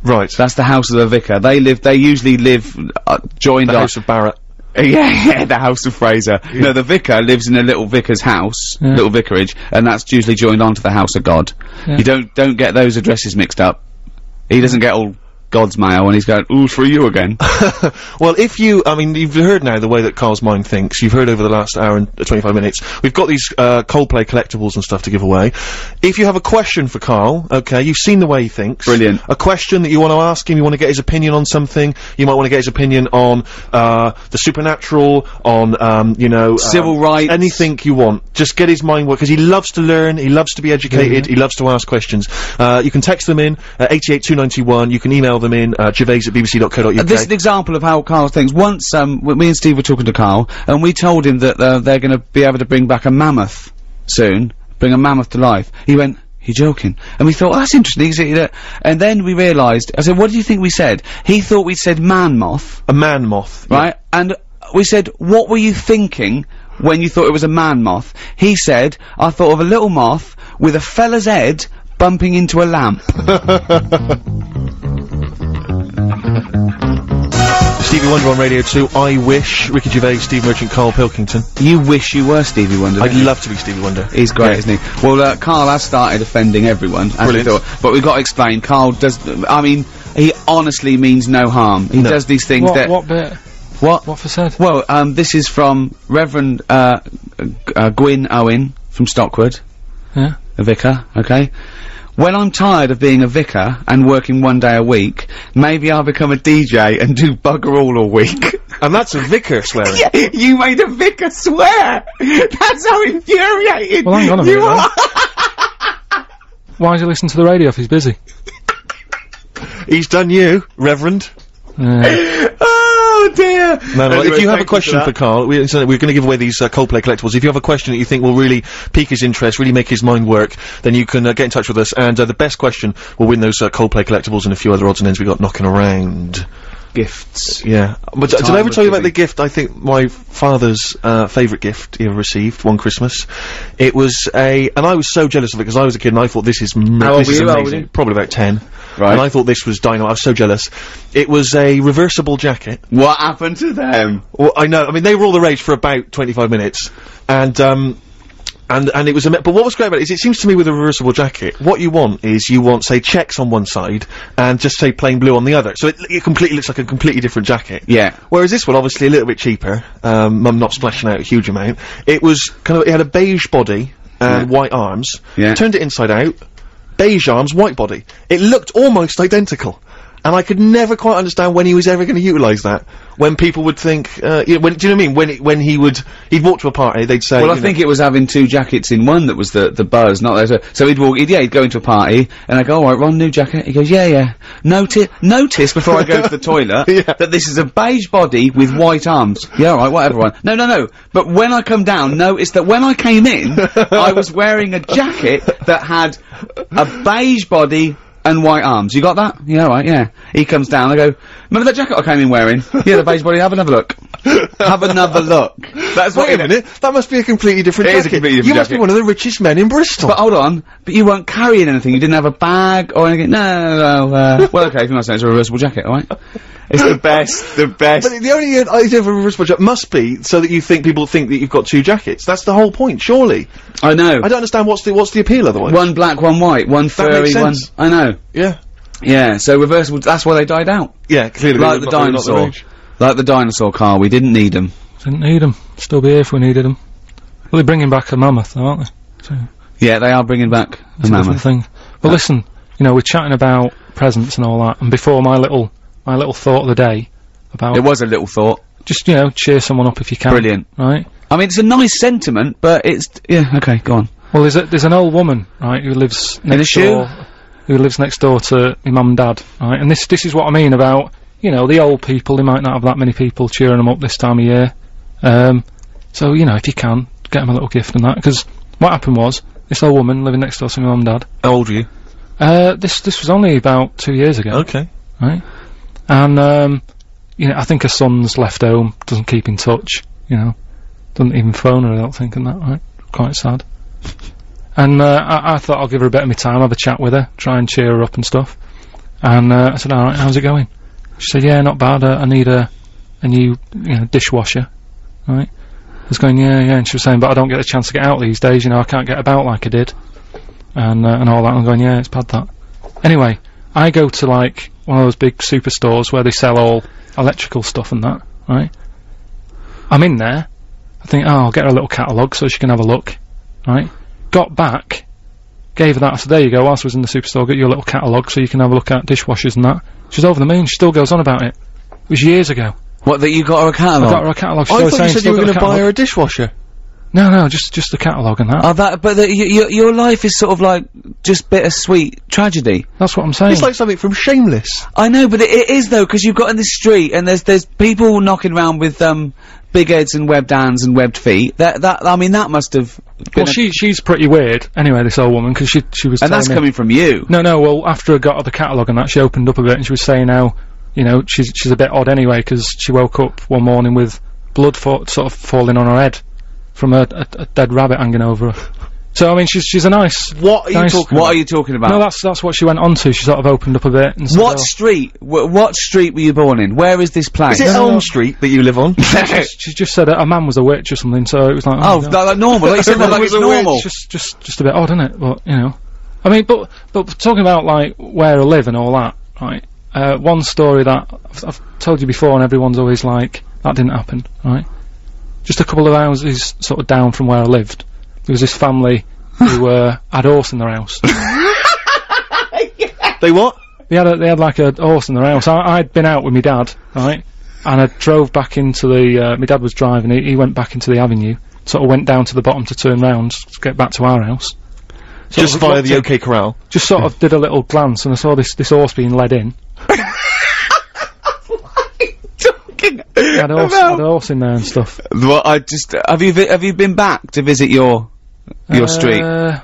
Right. That's the house of the vicar. They live, they usually live, uh, joined the up. house of Barrett. Yeah, yeah, the house of Fraser. No, the vicar lives in a little vicar's house, Yeah. little vicarage, and that's usually joined on to the house of God. Yeah. You don't, don't get those addresses mixed up. He doesn't get all God's mail and he's going, ooh, for you again. Well, if you, I mean, you've heard now the way that Carl's mind thinks. You've heard over the last hour and uh, 25 minutes. We've got these, uh, Coldplay collectibles and stuff to give away. If you have a question for Carl, okay, you've seen the way he thinks. Brilliant. A question that you want to ask him, you want to get his opinion on something, you might want to get his opinion on, uh, the supernatural, on, um, you know, Civil um, rights. Anything you want. Just get his mind work, because he loves to learn, he loves to be educated, he loves to ask questions. Uh, you can text them in, uh, 88291, you can email them in, uh, gervais at bbc.co.uk. This is an example of how Carl thinks. Once, um, me and Steve were talking to Carl, and we told him that uh, they're going to be able to bring back a mammoth soon, bring a mammoth to life. He went, "You're joking," and we thought, oh, "That's interesting." And then we realised. I said, "What do you think we said?" He thought we said man moth, A man moth. right? And we said, "What were you thinking?" When you thought it was a man moth, he said, "I thought of a little moth with a fella's head bumping into a lamp." Stevie Wonder on Radio 2, I Wish, Ricky Gervais, Steve Merchant, Carl Pilkington. you wish you were Stevie Wonder. I'd you? love to be Stevie Wonder. He's great, Yeah. isn't he? Well, uh, Carl has started offending everyone, as we Brilliant. thought. But we've got to explain. Carl does. I mean, he honestly means no harm. He No. does these things What that. what bit? What? What for said? Well, um, this is from Reverend uh, uh, Gwyn Owen from Stockwood, Yeah. a vicar. Okay. When I'm tired of being a vicar and working one day a week, maybe I'll become a DJ and do bugger all a week. And that's a vicar swearing. yeah, you made a vicar swear. That's how infuriated Well, hang on a you minute. are. Why does he listen to the radio if he's busy? He's done you, Reverend. Yeah. Uh, Oh dear! No, no, Anyway, if you have a question for. Carl, we, we're going to give away these uh, Coldplay collectibles. If you have a question that you think will really pique his interest, really make his mind work, then you can uh, get in touch with us. And uh, the best question will win those uh, Coldplay collectibles and a few other odds and ends we got knocking around. gifts. Yeah, but did Time I ever tell you about the gift? I think my father's uh, favourite gift he ever received one Christmas. It was a, and I was so jealous of it because I was a kid and I thought this is How this is you? How old amazing. Probably about ten. Right. And I thought this was dynamite. I was so jealous. It was a reversible jacket. What happened to them? Well, I know. I mean, they were all the rage for about twenty-five minutes, and um. And, and it was a, but what was great about it is it seems to me with a reversible jacket, what you want is you want, say, checks on one side, and just say plain blue on the other. So it, it completely looks like a completely different jacket. Yeah. Whereas this one, obviously a little bit cheaper, um, I'm not splashing out a huge amount. It was kind of, it had a beige body and white arms. Yeah. Turned it inside out, beige white body. It looked almost identical. And I could never quite understand when he was ever going to utilise that. When people would think, uh, you know, when, do you know what I mean? When it, when he would, he'd walk to a party, they'd say, Well, I know- think it was having two jackets in one that was the the buzz, not there. So he'd walk, he'd, yeah, he'd go into a party, and I go, all right, Ron, new jacket. He goes, yeah, yeah. Notice, notice before I go to the toilet Yeah. that this is a beige body with white arms. Yeah, all right, whatever. Ron. No, no, no. But when I come down, notice that when I came in, I was wearing a jacket that had a beige body. And white arms. You got that? Yeah, right, yeah. He comes down, I go, remember that jacket I came in wearing? yeah, the beige body, have another look. have another look. That's what Wait a minute, that must be a completely different It is a jacket. completely different you must be one of the richest men in Bristol. But hold on, but you weren't carrying anything. You didn't have a bag or anything. No, no, no. Uh, well, okay, if you must say it's a reversible jacket, all right? It's the best, the best. But the only idea of a reversible jacket must be so that you think people think that you've got two jackets. That's the whole point, surely. I know. I don't understand what's the what's the appeal otherwise. One black, one white, one furry, one. I know. Yeah, Yeah. So reversible. That's why they died out. yeah, clearly Like the they're not- the dinosaur. Like the dinosaur car. We didn't need them. Didn't need them. Still be here if we needed them. Well, they're bringing back a mammoth, though, aren't they? Yeah, they are bringing back a It's a different mammoth. thing. But uh, listen, you know, we're chatting about presents and all that, and before my little, my little thought of the day about It was a little thought. just, you know, cheer someone up if you can. Brilliant. Right? I mean, it's a nice sentiment, but it's yeah. Okay, go on. Well, there's a, there's an old woman, right, who lives a next shoe? door, who lives next door to my mum and dad, right? And this, this is what I mean about, you know, the old people, they might not have that many people cheering them up this time of year. Um, so, you know, if you can, get them a little gift and that, because what happened was, this old woman living next door to my mum and dad, How old are you? uh, this, this was only about two years ago, Okay. right? And, um, you know, I think her son's left home, doesn't keep in touch, you know, doesn't even phone her, I don't think, and that, right? Quite sad. And, uh, I, I thought I'll give her a bit of my time, have a chat with her, try and cheer her up and stuff. And, uh, I said, alright, how's it going? She said, yeah, not bad, uh, I need a, a new, you know, dishwasher, right? I was going, yeah, yeah, and she was saying, but I don't get a chance to get out these days, you know, I can't get about like I did. And, uh, and all that, I'm going, yeah, it's bad that. Anyway, I go to like, one of those big superstores where they sell all electrical stuff and that, right? I'm in there. I think, oh, I'll get her a little catalogue so she can have a look, right? Got back, gave her that. I said, there you go. Whilst I was in the superstore, get your little catalogue so you can have a look at dishwashers and that. She's over the moon. She still goes on about it. It was years ago. What that you got her a I catalogue? got her a catalogue. She I thought saying you said you were going to buy her a dishwasher. No, no, just just the catalogue and that. Oh, that, but the, y- your your life is sort of like just bittersweet tragedy. That's what I'm saying. It's like something from Shameless. I know, but it, it is though, because you've got in the street and there's there's people knocking around with um big heads and webbed hands and webbed feet. That that I mean that must have been well, she she's pretty weird. Anyway, this old woman because she she was and that's me- coming from you. No, no. Well, after I got the catalogue and that, she opened up a bit and she was saying how, you know, she's she's a bit odd anyway because she woke up one morning with blood sort of falling on her head from a, a, a dead rabbit hanging over her. So I mean, she's she's a nice. What are you Nice. talking What about? are you talking about? No, that's that's what she went on to. She sort of opened up a bit and said, what oh, street? Wh- what street were you born in? Where is this place? Is it No, no, Elm no. Street that you live on? she's, she's just said a, a man was a witch or something. So it was like, oh, God. that, like normal. Like you said, that like Was it's a witch. normal. Just just just a bit odd, isn't it? But you know, I mean, but but talking about like where I live and all that, right? Uh, one story that I've, I've told you before, and everyone's always like, that didn't happen, right? Just a couple of houses sort of down from where I lived, there was this family who uh, had a horse in their house. they what? they had a, they had like a horse in their house. I, I'd been out with my dad, right? And I drove back into the. Uh, my dad was driving. He, he went back into the avenue. Sort of went down to the bottom to turn round to get back to our house. Sort Just via the in- OK Corral. just sort of did a little glance and I saw this this horse being led in. Talking He had a horse, had a horse in there and stuff. Well, I just have you have you been back to visit your your street? Uh,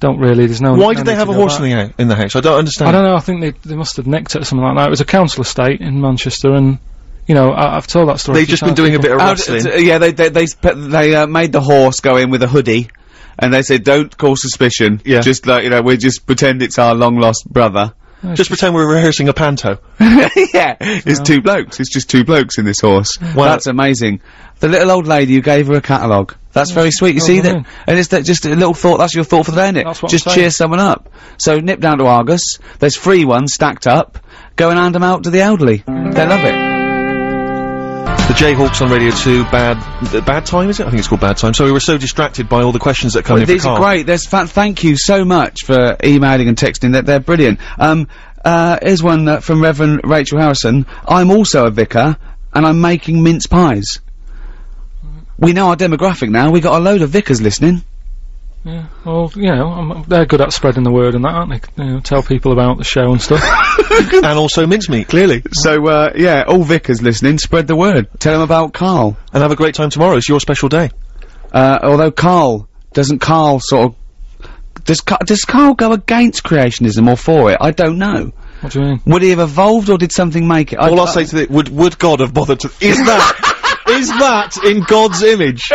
don't really. There's no. Why did they have a horse in the, in the house? I don't understand. I don't know. I think they they must have nicked it or something like that. It was a council estate in Manchester, and you know I, I've told that story. They've just been times doing a bit of wrestling. d- d- yeah, they they they, they uh, made the horse go in with a hoodie, and they said, "Don't cause suspicion. Yeah. just like you know, we just pretend it's our long lost brother." Oh, just pretend we're rehearsing a panto. yeah, it's two blokes. It's just two blokes in this horse. Well- that's amazing. The little old lady who gave her a catalogue. That's very sweet. You Oh, see that, brilliant. and it's that just a little thought. That's your thought for the day, isn't it? That's what I'm just cheer someone up. So nip down to Argos. There's free ones stacked up. Go and hand them out to the elderly. They love it. Jayhawks on Radio 2, bad, bad time, is it? I think it's called bad time. So we were so distracted by all the questions that come Well, in these are great. There's thank you so much for emailing and texting. That they're brilliant. Um, uh, here's one uh, from Reverend Rachel Harrison. I'm also a vicar, and I'm making mince pies. We know our demographic now. We got a load of vicars listening. Yeah, well, you know, um, they're good at spreading the word and that, aren't they? You know, tell people about the show and stuff. and also mincemeat, clearly. So uh, yeah, all vicars listening, spread the word. Tell them about Carl. And have a great time tomorrow. It's your special day. Uh, although Carl doesn't, Carl sort of does. Ca- does Carl go against creationism or for it? I don't know. what do you mean? Would he have evolved or did something make it? All I'll I- say to the, would, would God have bothered to, is that, is that in God's image?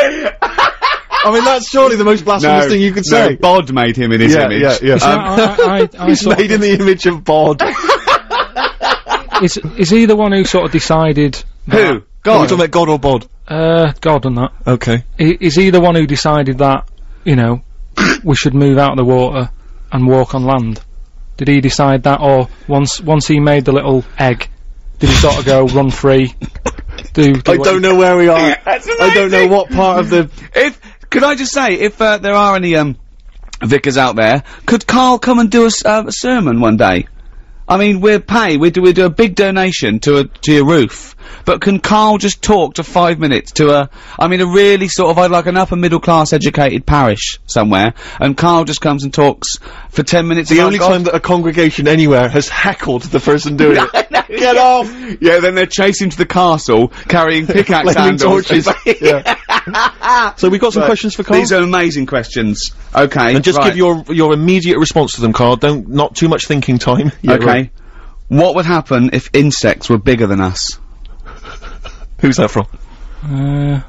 I mean, that's surely the most blasphemous thing you could no, say. Bod made him in his Yeah, image. yeah, yeah. See, I, I, I, I He's sort made in the image of Bod. is, is he the one who sort of decided? Who? Are we God. talking about God or Bod? Uh, God and that. Okay. I, is he the one who decided that, you know, we should move out of the water and walk on land? Did he decide that, or once once he made the little egg, did he sort of go run free? Do, do I don't he- know where we are. That's I don't know what part of the. If could I just say, if uh, there are any um vicars out there, could Carl come and do a, uh, a sermon one day? I mean, we'll pay. We do we do a big donation to a to your roof. But can Carl just talk to five minutes to a? I mean, a really sort of I'd like an upper middle class educated parish somewhere, and Carl just comes and talks for ten minutes. The only time that a congregation anywhere has heckled the person doing it. Get off! Yeah, then they're chasing to the castle carrying pickaxe handles. torches. yeah. So we've got some questions for Carl. These are amazing questions. Okay, and just right. give your your immediate response to them, Carl. Don't not too much thinking time. Yeah, okay. right. What would happen if insects were bigger than us? Who's that from? Uh,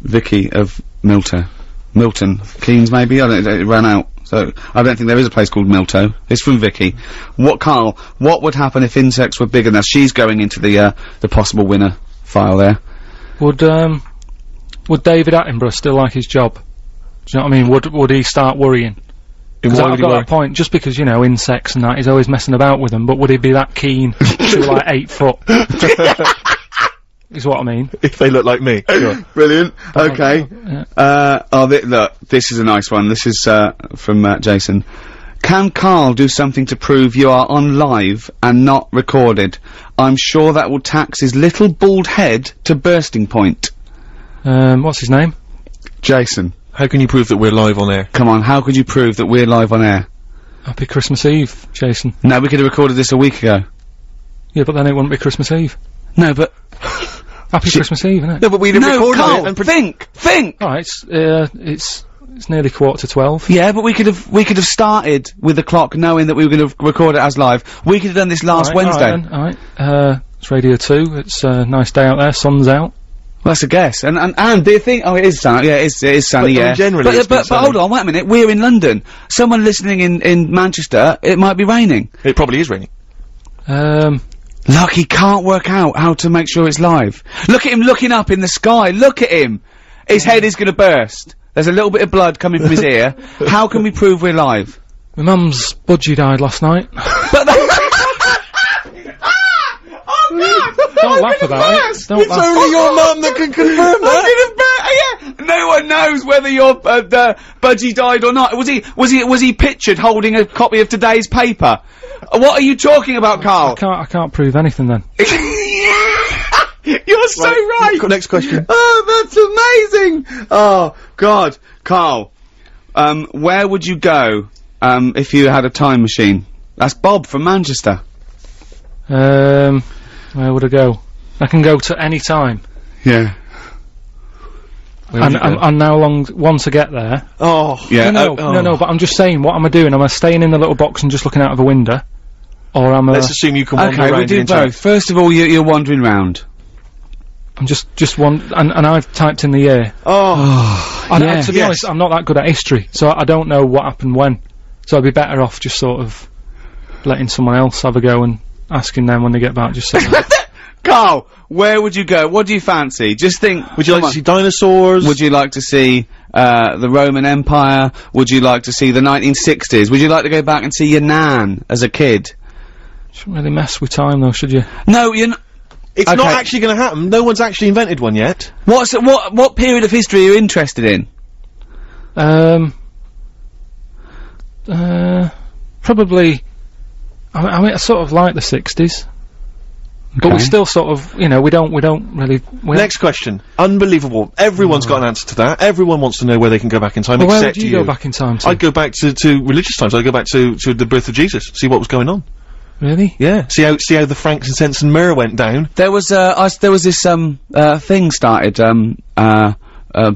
Vicky of Milton. Milton Keynes, maybe. I don't. It ran out. So I don't think there is a place called Milto. It's from Vicky. What, Carl? What would happen if insects were bigger than us? She's going into the uh, the possible winner file there. would um, would David Attenborough still like his job? Do you know what I mean? Would would he start worrying? In Because why I've got worry? that point. Just because you know insects and that, he's always messing about with them. But would he be that keen to like eight foot? is what I mean. if they look like me. Sure. Brilliant. Okay. Yeah. Uh, oh, th- look, this is a nice one. This is uh, from uh, Jason. Can Carl do something to prove you are on live and not recorded? I'm sure that will tax his little bald head to bursting point. Um, what's his name? Jason, How can you prove that we're live on air? come on, how could you prove that we're live on air? Happy Christmas Eve, Jason. No, we could have recorded this a week ago. Yeah, but then it wouldn't be Christmas Eve. No, but Happy Christmas Eve, isn't it? No, but we'd have no, recorded Carl, it and think, think. Oh, it's uh, it's it's nearly quarter to twelve. Yeah, but we could have we could have started with the clock knowing that we were going to record it as live. We could have done this last Alright, Wednesday. Alright, alright. Uh, it's Radio Two. It's a nice day out there. Sun's out. Well, that's a guess. And and and do you think? Oh, it is sunny. Yeah, it is. It is sunny. But, yeah. mean, generally but it's been but, but sunny. hold on, wait a minute. We're in London. Someone listening in in Manchester, it might be raining. it probably is raining. Um, Look, he can't work out how to make sure it's live. Look at him looking up in the sky. Look at him. His head is going to burst. There's a little bit of blood coming from his ear. How can we prove we're live? my mum's budgie died last night. But that. Don't laugh about it. Don't laugh. only your mum that can confirm I did a bit, yeah. No one knows whether your uh, the budgie died or not. Was he was he was he pictured holding a copy of today's paper? Uh, What are you talking about, I Carl? can't. I can't prove anything then. You're so right. Next question. Oh, that's amazing. Oh God, Carl. Um, where would you go um, if you had a time machine? That's Bob from Manchester. Um, where would I go? I can go to any time. Yeah. And, you go? and, and now long, once I get there, oh, Yeah. no, no, oh, no, no, but I'm just saying, what am I doing? Am I staying in the little box and just looking out of a window? Or am I, Let's assume you can wander Okay, around we do both. First of all, you, you're wandering round. I'm just, just one, and, and I've typed in the year. Oh, oh And, Yeah. and to be Yes. honest, I'm not that good at history, so I don't know what happened when. So I'd be better off just sort of letting someone else have a go and asking them when they get back, just saying, Carl, where would you go? What do you fancy? Just think. would you like come to see dinosaurs? Would you like to see uh, the Roman Empire? Would you like to see the 1960s? Would you like to go back and see your nan as a kid? shouldn't really mess with time though, should you? No, you're not. It's not actually going to happen. No one's actually invented one yet. What's what? What period of history are you interested in? Um, uh, probably, I mean, I mean, I sort of like the 60s. But we Okay. still sort of, you know, we don't, we don't really, we Next question. Unbelievable. Everyone's got an answer to that. Everyone wants to know where they can go back in time, Well, where except would you, go back in time to? I'd go back to, to religious times. I'd go back to, to the birth of Jesus, see what was going on. really? Yeah. See how see how the frankincense and myrrh went down. There was uh, I s there was this um uh, thing started um uh, uh,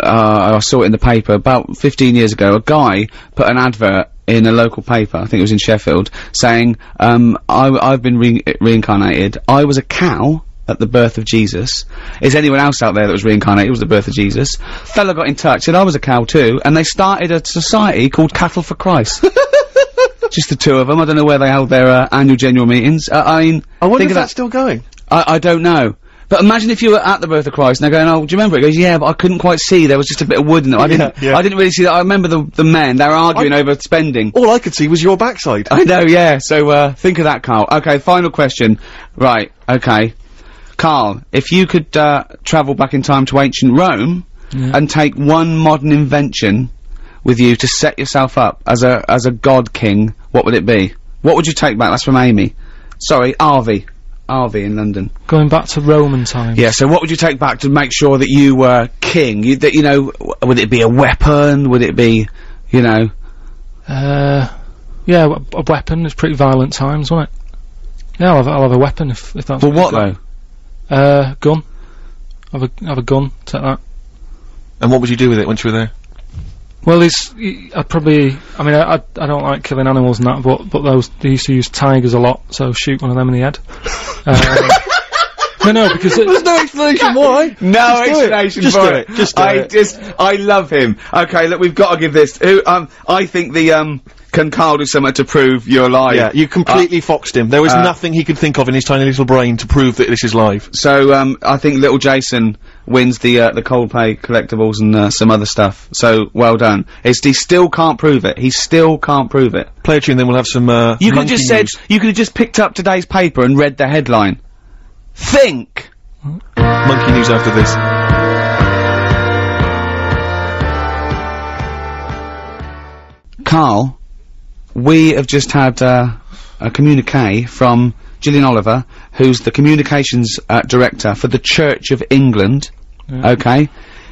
uh I saw it in the paper about 15 years ago. A guy put an advert in a local paper, I think it was in Sheffield, saying um I I've been re- reincarnated. I was a cow at the birth of Jesus. Is anyone else out there that was reincarnated? It was the birth of Jesus. Fella got in touch, said I was a cow too, and they started a society called Cattle for Christ. Just the two of them. I don't know where they held their uh, annual general meetings. Uh, I mean, I wonder think if that's still going. I, I don't know. But imagine if you were at the birth of Christ and they're going, oh, do you remember it? He goes, yeah, but I couldn't quite see. There was just a bit of wood in it. I didn't, yeah. I didn't really see that. I remember the, the men, they were arguing over spending. All I could see was your backside. I know, yeah. So, uh, think of that, Carl. Okay, final question. Right, okay. Carl, if you could, uh, travel back in time to ancient Rome and take one modern invention with you to set yourself up as a, as a god king, what would it be? What would you take back? That's from Amy. Sorry, Arvy. Arvy in London. Going back to Roman times. Yeah, so what would you take back to make sure that you were king? You, that, you know, would it be a weapon? Would it be, you know, Uh, yeah, w- a weapon It's pretty violent times, won't it? Yeah, I'll have, I'll have a weapon if, if that's well, you've what though? Uh, gun. Have a, have a gun, take that. And what would you do with it once you were there? Well, it's, I'd probably, I mean, I, I, I don't like killing animals and that, but, but those, they used to use tigers a lot, so shoot one of them in the head. um, no, no, because there's no explanation why. No Just it. explanation Just for do it. it. Just do I it. just, I love him. Okay, look, we've got to give this. Who, um, I think the um, can Carl do something to prove you're lying? Yeah, you completely foxed him. There was uh, nothing he could think of in his tiny little brain to prove that this is live. So um, I think little Jason wins the uh, the Coldplay collectibles and uh, some other stuff. So well done. It's, he still can't prove it. He still can't prove it. Play a tune, then we'll have some. Uh, You could just said news. you could have just picked up today's paper and read the headline. Think. monkey news after this. Carl, we have just had uh, a communique from Gillian Oliver, who's the communications uh, director for the Church of England. Okay,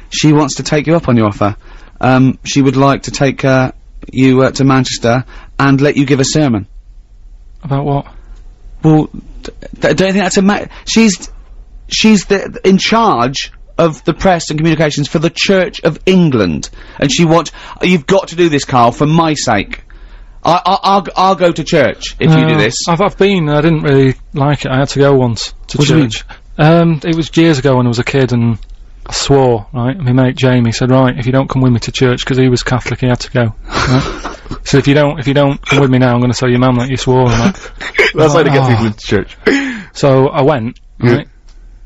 she wants to take you up on your offer. Um, she would like to take uh, you uh, to Manchester and let you give a sermon. about what? Well, don't you think that's a ma- she's she's the in charge of the press and communications for the Church of England, and she wants. You've got to do this, Carl, for my sake. I, I, I'll, go- I'll go to church if you do Uh, this. I've, I've been, I didn't really like it, I had to go once to What do you mean? church. Um, it was years ago when I was a kid and I swore, right, my mate Jamie said, right, if you don't come with me to church, because he was Catholic, he had to go. Right? so if you don't, if you don't come with me now, I'm gonna tell your mum that you swore that. That's how to get Oh. people into church. So I went, right,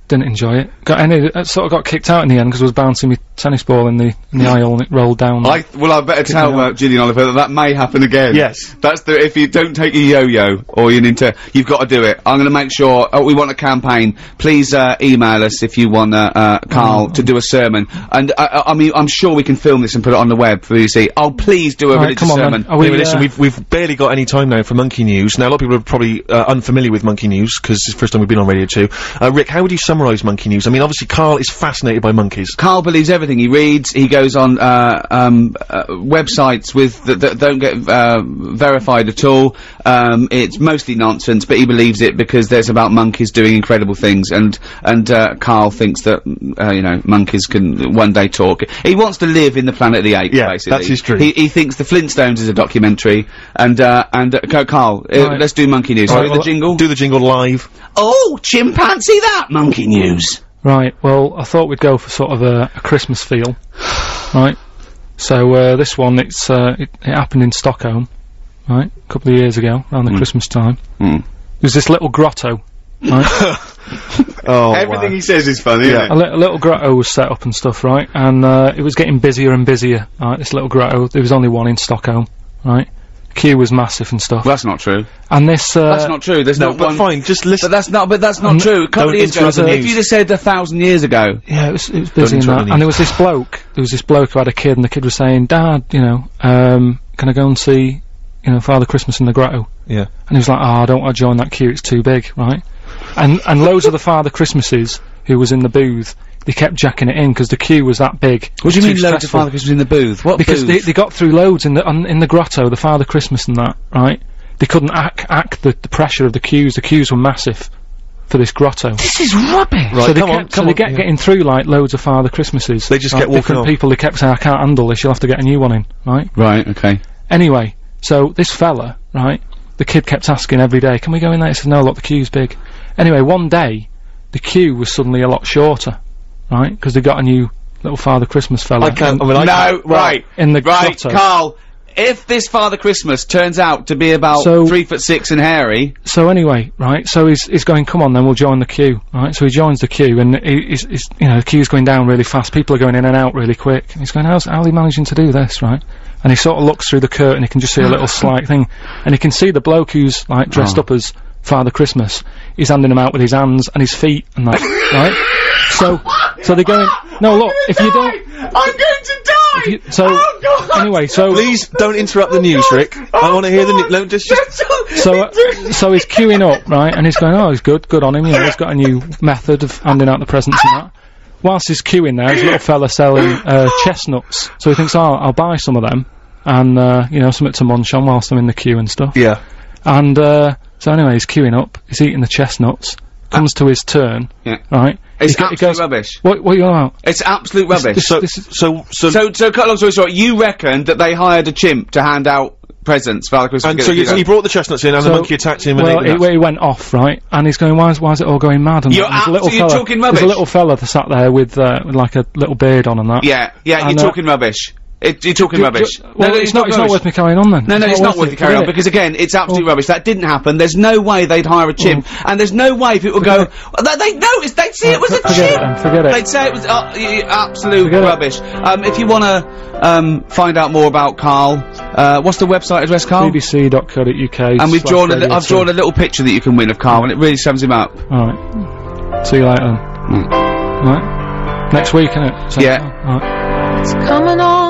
didn't enjoy it. Got any, I sort of got kicked out in the end because I was bouncing my tennis ball in the, in the aisle and it rolled down. I well, I better tell me uh, Gillian Oliver that that may happen again. Yes. that's the if you don't take your yo-yo or your Ninja, you've got to do it. I'm going to make sure. Oh, we want a campaign. Please uh, email us if you want uh, uh, Carl to do a sermon. And I, I, I mean, I'm sure we can film this and put it on the web for you to see. Oh, please do a Right, religious come on sermon. Are we, Yeah, listen, uh, we've we've barely got any time now for Monkey News. Now a lot of people are probably uh, unfamiliar with Monkey News because it's the first time we've been on Radio Two. Uh, Rick, how would you sum summarise monkey news? I mean, obviously Carl is fascinated by monkeys. Carl believes everything he reads. He goes on uh, um, uh, websites with that, that don't get uh, verified at all. Um, it's mostly nonsense, but he believes it because there's about monkeys doing incredible things, and and uh, Carl thinks that uh, you know monkeys can one day talk. He wants to live in the planet of the apes. Yeah, basically. that's his dream. He, he thinks the Flintstones is a documentary, and uh, and uh, Ca- Carl, uh, Right. let's do monkey news. Right, Sorry, well, the jingle. Do the jingle live. oh, chimpanzee that monkey news. Right, well, I thought we'd go for sort of a, a Christmas feel. right? So, uh, this one, it's, uh, it, it happened in Stockholm, right? A couple of years ago, around the Christmas time. Mm. There's this little grotto, right? Oh, Everything he says is funny. Yeah. Isn't a, li- a little grotto was set up and stuff, right? And, uh, it was getting busier and busier, right? This little grotto, there was only one in Stockholm, right? Queue was massive and stuff. Well, that's not true. and this, uh, That's not true. There's No, not but one. fine, just listen. But listen. that's not. But that's not Um, true. A couple don't of years ago, interrupt the if news. you'd have said a thousand years ago, Yeah, it was, it was busy and interrupt that. the And there was this bloke, there was this bloke who had a kid, and the kid was saying, Dad, you know, um, can I go and see, you know, Father Christmas in the grotto? Yeah. And he was like, oh, I don't want to join that queue, it's too big, right? And, and loads of the Father Christmases who was in the booth, they kept jacking it in because the queue was that big. what do you Too mean loads of stressful. Father Christmas in the booth? What Because booth? they, they got through loads in the, on, in the grotto, the Father Christmas and that, right? They couldn't act, act the, the pressure of the queues, the queues were massive for this grotto. this is rubbish. Right, so they come kept, on, so they on. get yeah. getting through like loads of Father Christmases. They just Like, kept walking different off. people. They kept saying, "I can't handle this. You'll have to get a new one in." Right. Right. Okay. Anyway, so this fella, right, the kid kept asking every day, "Can we go in there?" He said, "No, look, the queue's big." Anyway, one day, the queue was suddenly a lot shorter, right, because they got a new little Father Christmas fella. I can't. I mean, I no. can't- Right. In the right, grotto. Carl. If this Father Christmas turns out to be about So- three foot six and hairy, So anyway, right, so he's, he's going, come on then, we'll join the queue, right, so he joins the queue, and he, he's, he's, you know, the queue's going down really fast, people are going in and out really quick, and he's going, how's, how's he managing to do this, right? And he sort of looks through the curtain, he can just see a little slight thing, and he can see the bloke who's, like, dressed Oh. up as Father Christmas, he's handing them out with his hands and his feet and that, right? So, so they're going, no look, if you don't, I'm going to die. if you, so, Oh, God. anyway, so, Please don't interrupt the news, Rick. I want to hear the news. No, just, just. So, uh, so he's queuing up, right, and he's going, oh, he's good, good on him, you know, he's got a new method of handing out the presents and that. Whilst he's queuing there, there's a little fella selling, uh, chestnuts. So he thinks, oh, I'll buy some of them, and, uh, you know, something to munch on whilst I'm in the queue and stuff. Yeah. And, uh, so anyway, he's queuing up, he's eating the chestnuts, comes to his turn, Yeah. right? It's he, go- he absolute goes, rubbish. what, what are you on about? It's absolute rubbish. this- So, is- so, so, so, so cut long story short, you reckon that they hired a chimp to hand out presents, Father Christmas. and get so it you, he brought the chestnuts in, and the monkey attacked him, and Well, they, it, he went off, right? And he's going, why is, why is it all going mad? And You're? And there's a little abso- you're fella, talking There's a little fella that sat there with, uh, with like a little beard on and that. Yeah, yeah, And, you're uh, talking rubbish. It, you're talking Ju- rubbish. ju- well, it's, not, it's not worth me carrying on then. No, no, it's not worth it. it on because again, it's absolute Well- rubbish. That didn't happen. There's no way they'd hire a chimp, and there's no way people would go. They, they no, it's, they'd see it was a Forget chimp. it forget it. They'd say it was uh, absolute Forget rubbish. Um, if you want to um, find out more about Carl, uh, what's the website address, Carl? BBC.co.uk. And we've drawn A li- I've drawn a little picture that you can win of Carl, and it really sums him up. Alright. See you later then. Mm. Right. Next week, innit? Same Yeah. time. Alright. It's coming on